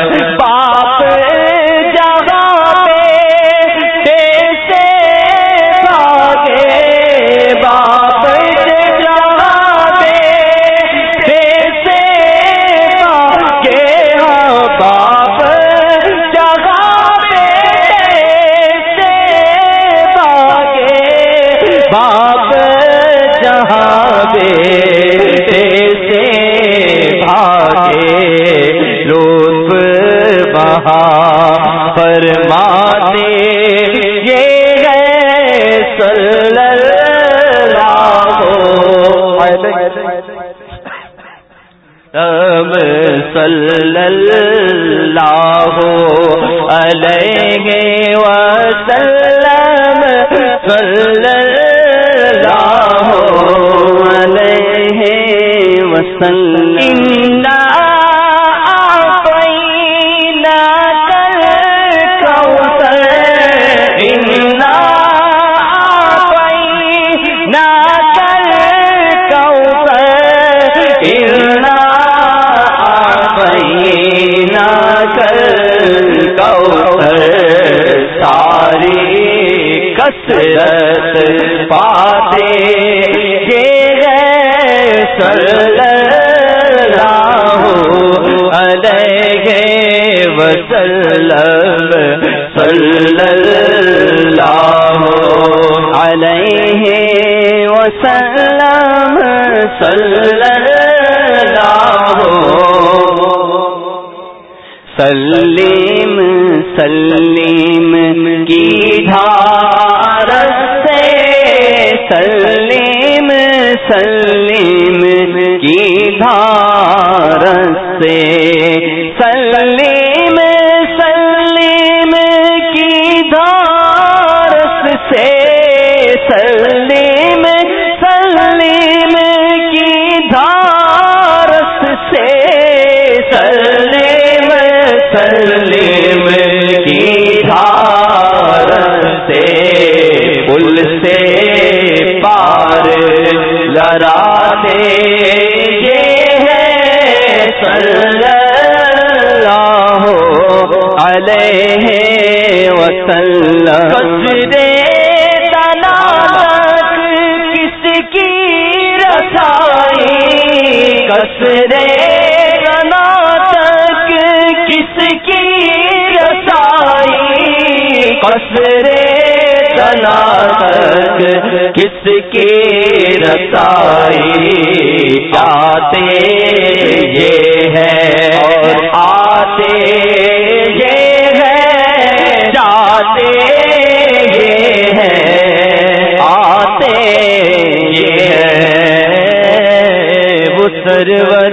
کس کی رسائی چاہتے یہ ہے اور آتے یہ ہے، جاتے یہ ہے، آتے یہ ہے۔ وہ سرور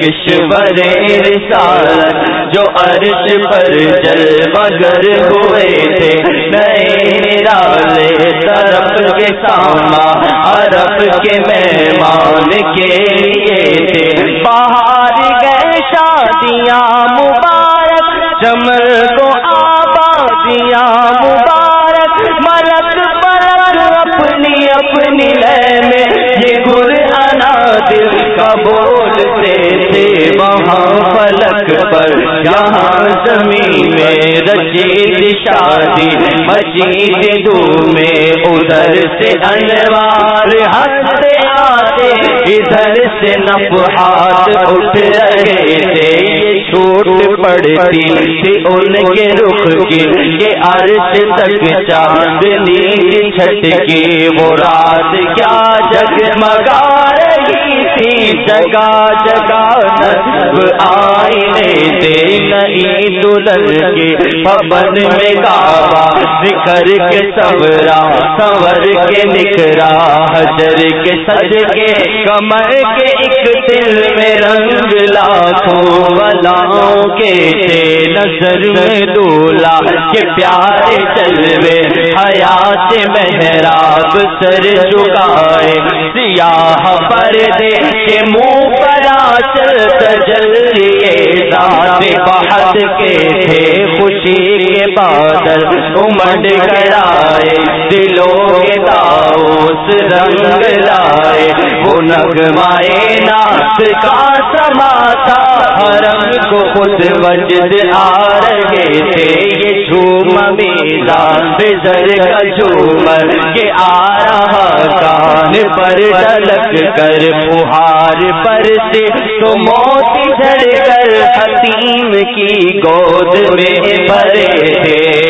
کشور رسالت جو عرش پر جل مگر ہوئے تھے، نئے رالے طرف کے ساما عرب کے مہمان کے لیے تھے۔ باہر گئے شادیاں مبارک چمر کو آبادیاں مبارک مرک برک اپنی اپنی لے میں کا بولتے تھے وہاں فلک پر۔ یہاں زمین میں رچیت شادی، مجید دو میں ادھر سے انوار۔ ہنستے آتے ادھر سے نفحات اٹھ رہے تھے۔ یہ چھوٹ پڑتی تھی ان کے رخ کی۔ یہ عرش تک چاندنی چھٹ کی وہ رات کیا جگمگا جگہ جگہ نصب آئینے تھے نئی دلہن کے پبن میں گاوا نکھر کے سورا، سور کے نکھرا حجر کے سج کے کمر کے ایک دل میں رنگ لاکھوں بلاؤں کے تھے نظر میں دولا کے پیارے چلوے حیات محراب سر چکائے سیاہ پردے کے منہ پر آچل بہت کے تھے، خوشی کے بادل امڈ کرائے دلوں کے تاؤس رنگ لائے۔ وہ نغمائے ناس کا سماتا حرم کو خود وجد آ رہے تھے۔ یہ جھوم میرا بزر کا جھومر کے آ رہا کان پر ڈلک کر فہار پر سے تو موتی جھڑ کر حتیم کی گود میں بھرے تھے۔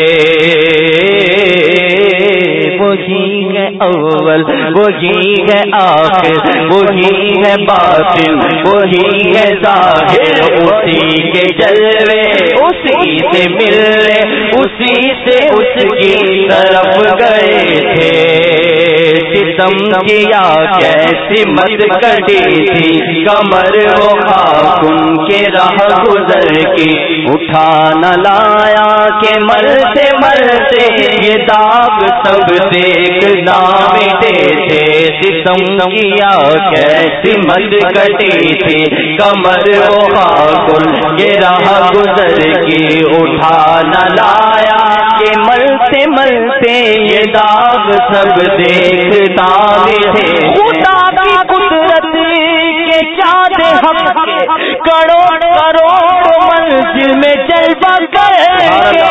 وہی ہے اول، وہی ہے آخر، وہی ہے باطن، وہی ہے ظاہر۔ اسی کے جلوے، اسی سے ملنے، اسی سے اس کی طرف گئے تھے۔ ستم کیا کیسی مت کٹی تھی، کمر وہ خاکن کے راہ گزر کی۔ اٹھا نہ لایا کہ مرتے مرتے یہ داغ سب دیکھ نام تھے۔ ستم کیا کیسی مت کٹی تھی، کمر وہ خاکن کے راہ گزر کی۔ اٹھا نہ لایا کہ مرتے مرتے یہ داغ سب دیکھتا تھے خدا کی قدرت کے چاند حق کے کروڑ کروڑ منزل میں جلوہ کر کے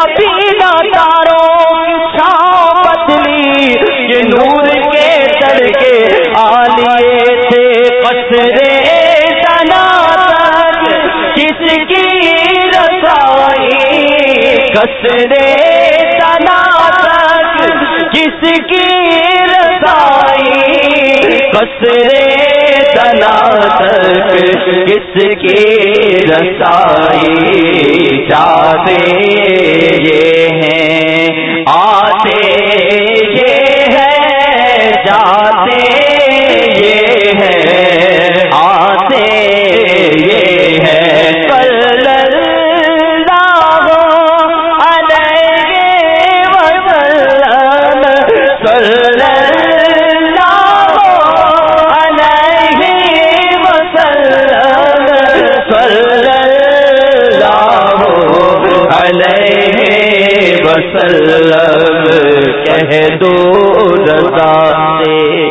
ابھی نہ تاروں کی چھاؤں بدلی یہ نور کے تڑکے آلیے تھے۔ قصرے تنا کس کی رسائی؟ کسرے جنا تک کس کی رسائی بسرے تنا تک کس کی رسائی جاتے یہ ہیں۔ وسلم کہہ دو رضا سے۔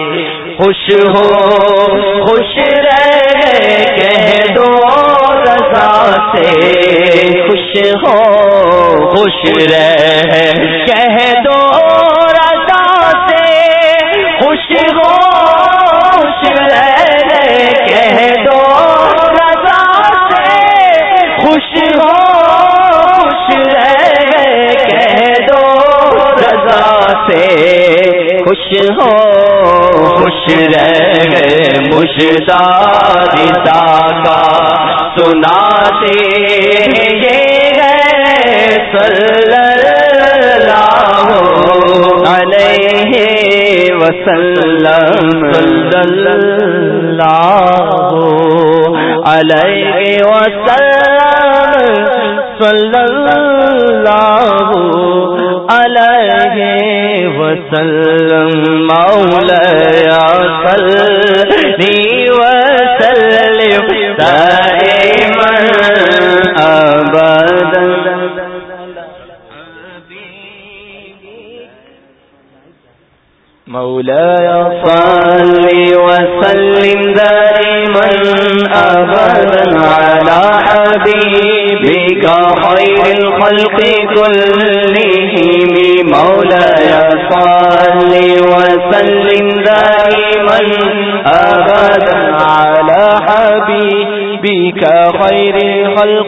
خوش ہو، خوش رہے کہہ دو رضا سے۔ خوش ہو، خوش رہے کہہ ہو، خوش رہے مشدار کا سناتے یہ ہے صلی علیہ وسلم۔ اللہ علیہ وسلم، صلی اللہ علیہ وسلم۔ مولایا صلی وسلم، دائما ابدا مولاي صل وسلم، دائما ابدا على حبيبك خير الخلق كلهم مولاي صل وسلم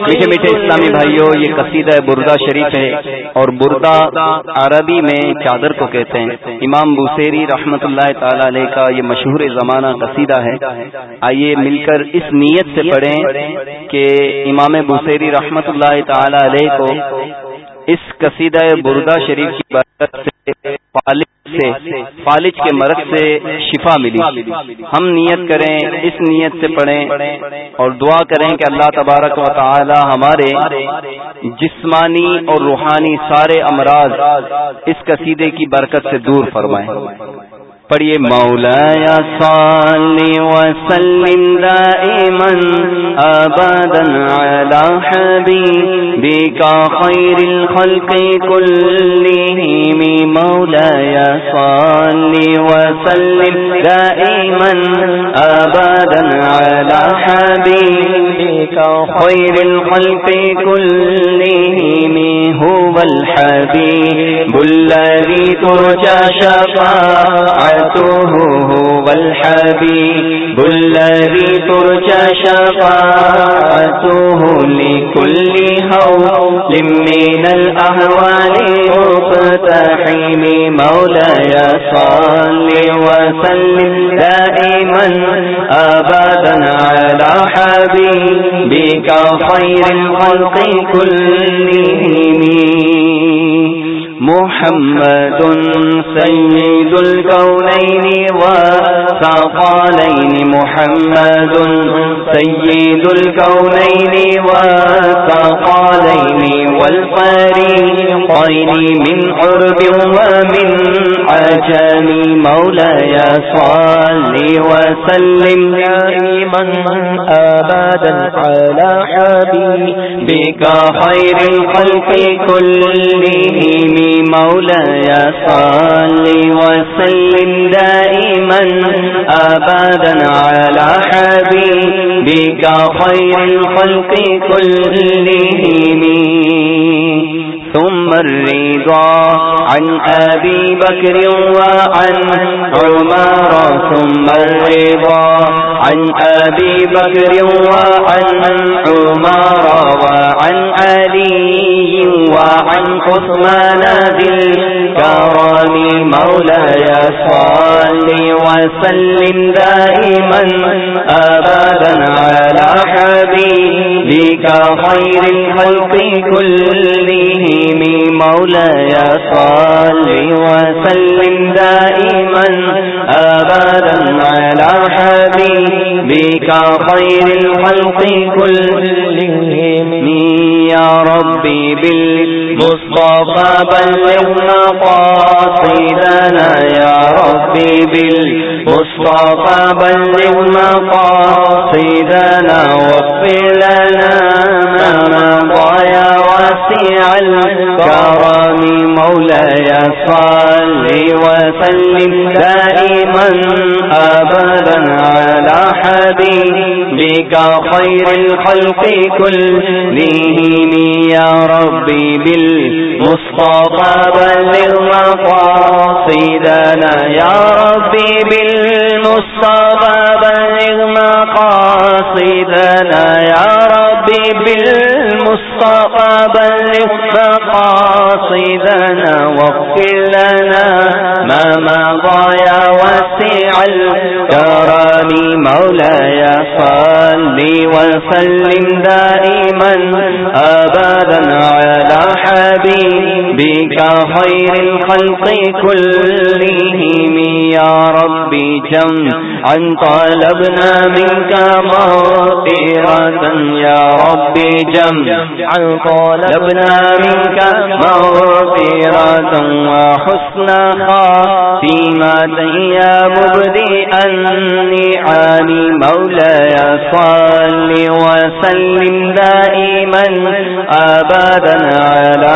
میٹھے میٹھے اسلامی بھائیوں یہ قصیدہ بردہ شریف ہے اور بردہ عربی میں چادر کو کہتے ہیں۔ امام بوسیری رحمت اللہ تعالی علیہ کا یہ مشہور زمانہ قصیدہ ہے۔ آئیے مل کر اس نیت سے پڑھیں کہ امام بوسیری رحمت اللہ تعالی علیہ کو اس قصیدہ بردہ شریف کی برکت سے، فالج سے، فالج کے مرض سے شفا ملی۔ ہم نیت کریں، اس نیت سے پڑھیں اور دعا کریں کہ اللہ تبارک و تعالی ہمارے جسمانی اور روحانی سارے امراض اس قصیدے کی برکت سے دور فرمائیں پڑھیے مولا یا صلی وسلم دائما ابدا على حبيبك خير الخلق كلهم مولا يا صلی وسلم دائما ابدا على حبيبك خير الخلق كلهم هو الحبيب الذي ترجى شفاعته هو الحبيب الذي ترجى شفاعته لكل هول من الأهوال مقتحم مولاي صل وسلم دائما أبدا على حبيبك خير الخلق كلهم. نہیں محمد سيد الكونين وثقالين محمد سيد الكونين وثقالين والفريقين من عرب ومن عجم، مولاي صل وسلم دائما أبدا على حبيبك خير الخلق كلهم. مولاي صل وسلم دائما أبدا على حبيبك خير الخلق كلهم ثم الرضا عن أبي بكر وعن عمر ثم الرضا عن أبي بكر وعن عمر وعن علي وعن عثمان ذي الكرم مولاي صل وسلم دائما أبدا على حبيبك خير الخلق كلهم. مولاي صل وسلم دائما أبدا على حبيبك خير الخلق كلهم. يا ربي بالمصطفى بلغ مقاصدنا يا ربي بالمصطفى بلغ مقاصدنا واغفر لنا ما ضايا مولاي صل وسلم دائما أبدا على حبيبك خير الخلق كلهم يا ربي بالمصطفى بلغ مقاصدنا يا ربي بالمصطفى بلغ مقاصدنا يا ربي بالمصطفى لنا ما مضى يا واسع الكرم مولاي صل وسلم دائما أبدا على حبيبك خير الخلق كلهم يا ربي جمعا طلبنا منك مغفرة يا ربي جمعا طلبنا منك مغفرة وحسن خاتمة يا مبدئا النعم مولاي صل وسلم دائما أبدا على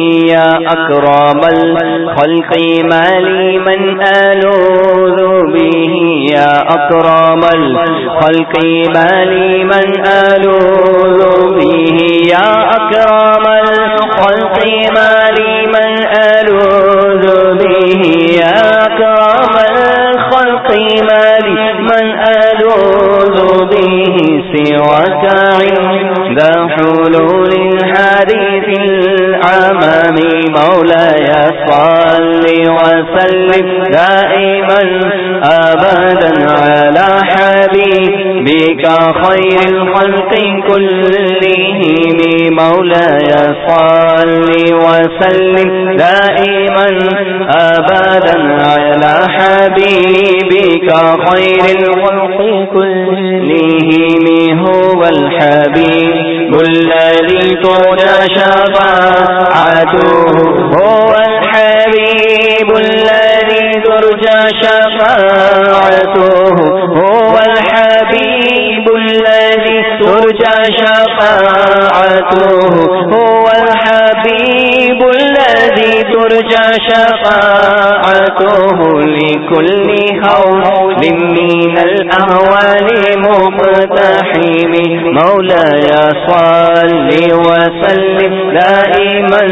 يا أكرم الخلق مالي من ألوذ به. يا أكرم الخلق مالي من ألوذ به. يا أكرم الخلق مالي من ألوذ به. يا أكرم الخلق مالي من ألوذ به. سواك عند حلول الحديث العمام مولاي صل وسلم دائما أبدا على حبيبك خير الخلق كلهم مولاي صل وسلم دائما أبدا على حبيبك خير الخلق كلهم هو الحبيب الذي ترجى هو الحبيب الذي ترجى شفاعته لكل هول من الأهوال مقتحم. مولاي صل وسلم دائما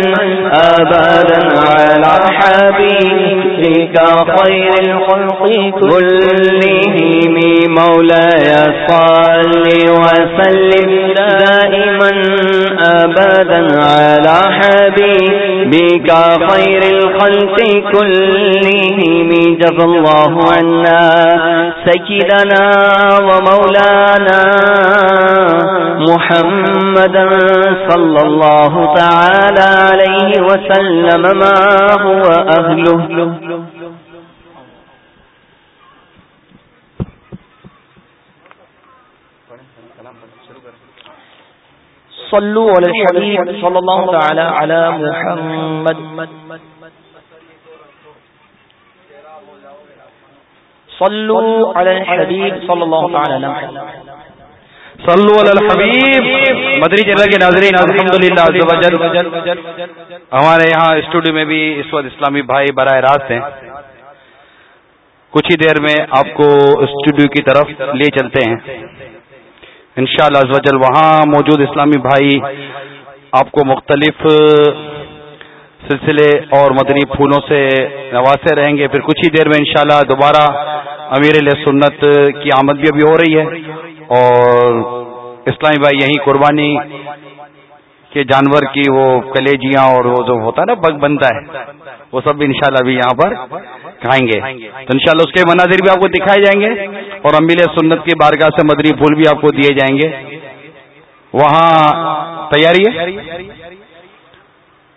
أبدا على حبيبك خير الخلق كلهم. مولاي صل وسلم دائما أبدا على حبيبك خير الخلق كلهم جزى الله عنا سيدنا ومولانا محمدا صلى الله تعالى عليه وسلم ما هو أهله صلوا على الحبيب صلى الله تعالى على محمد. صلوا على الحبيب صلى الله تعالى على محمد. صلو علی الحبیب مدری چینل کے ناظرین الحمدللہ عزوجل ہمارے یہاں اسٹوڈیو میں بھی اس وقت اسلامی بھائی براہ راست ہیں۔ کچھ ہی دیر میں آپ کو اسٹوڈیو کی طرف لے چلتے ہیں۔ انشاءاللہ عزوجل وہاں موجود اسلامی بھائی آپ کو مختلف سلسلے اور مدنی پھولوں سے نوازے رہیں گے۔ پھر کچھ ہی دیر میں انشاءاللہ دوبارہ امیر علیہ سنت کی آمد بھی ابھی ہو رہی ہے۔ اور اسلامی بھائی یہیں قربانی کے جانور کی وہ کلیجیاں اور وہ جو ہوتا ہے نا، بگ بنتا ہے۔ وہ سب انشاءاللہ بھی یہاں پر کھائیں گے۔ تو انشاءاللہ اس کے مناظر بھی آپ کو دکھائے جائیں گے اور امبیل سنت کی بارگاہ سے مدری پھول بھی آپ کو دیے جائیں گے۔ وہاں تیاری ہے؟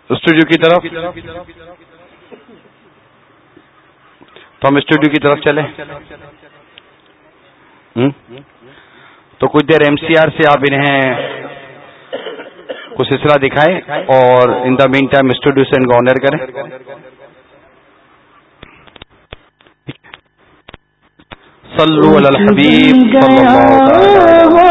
اسٹوڈیو کی طرف۔ تو ہم اسٹوڈیو کی طرف چلیں۔ تو کچھ دیر ایم سی آر سے آپ انہیں کو سلسلہ دکھائیں اور ان دا مین ٹائم اسٹوڈیو سے ان کو آنر کریں۔ صلو علی الحبیب صلی اللہ تعالی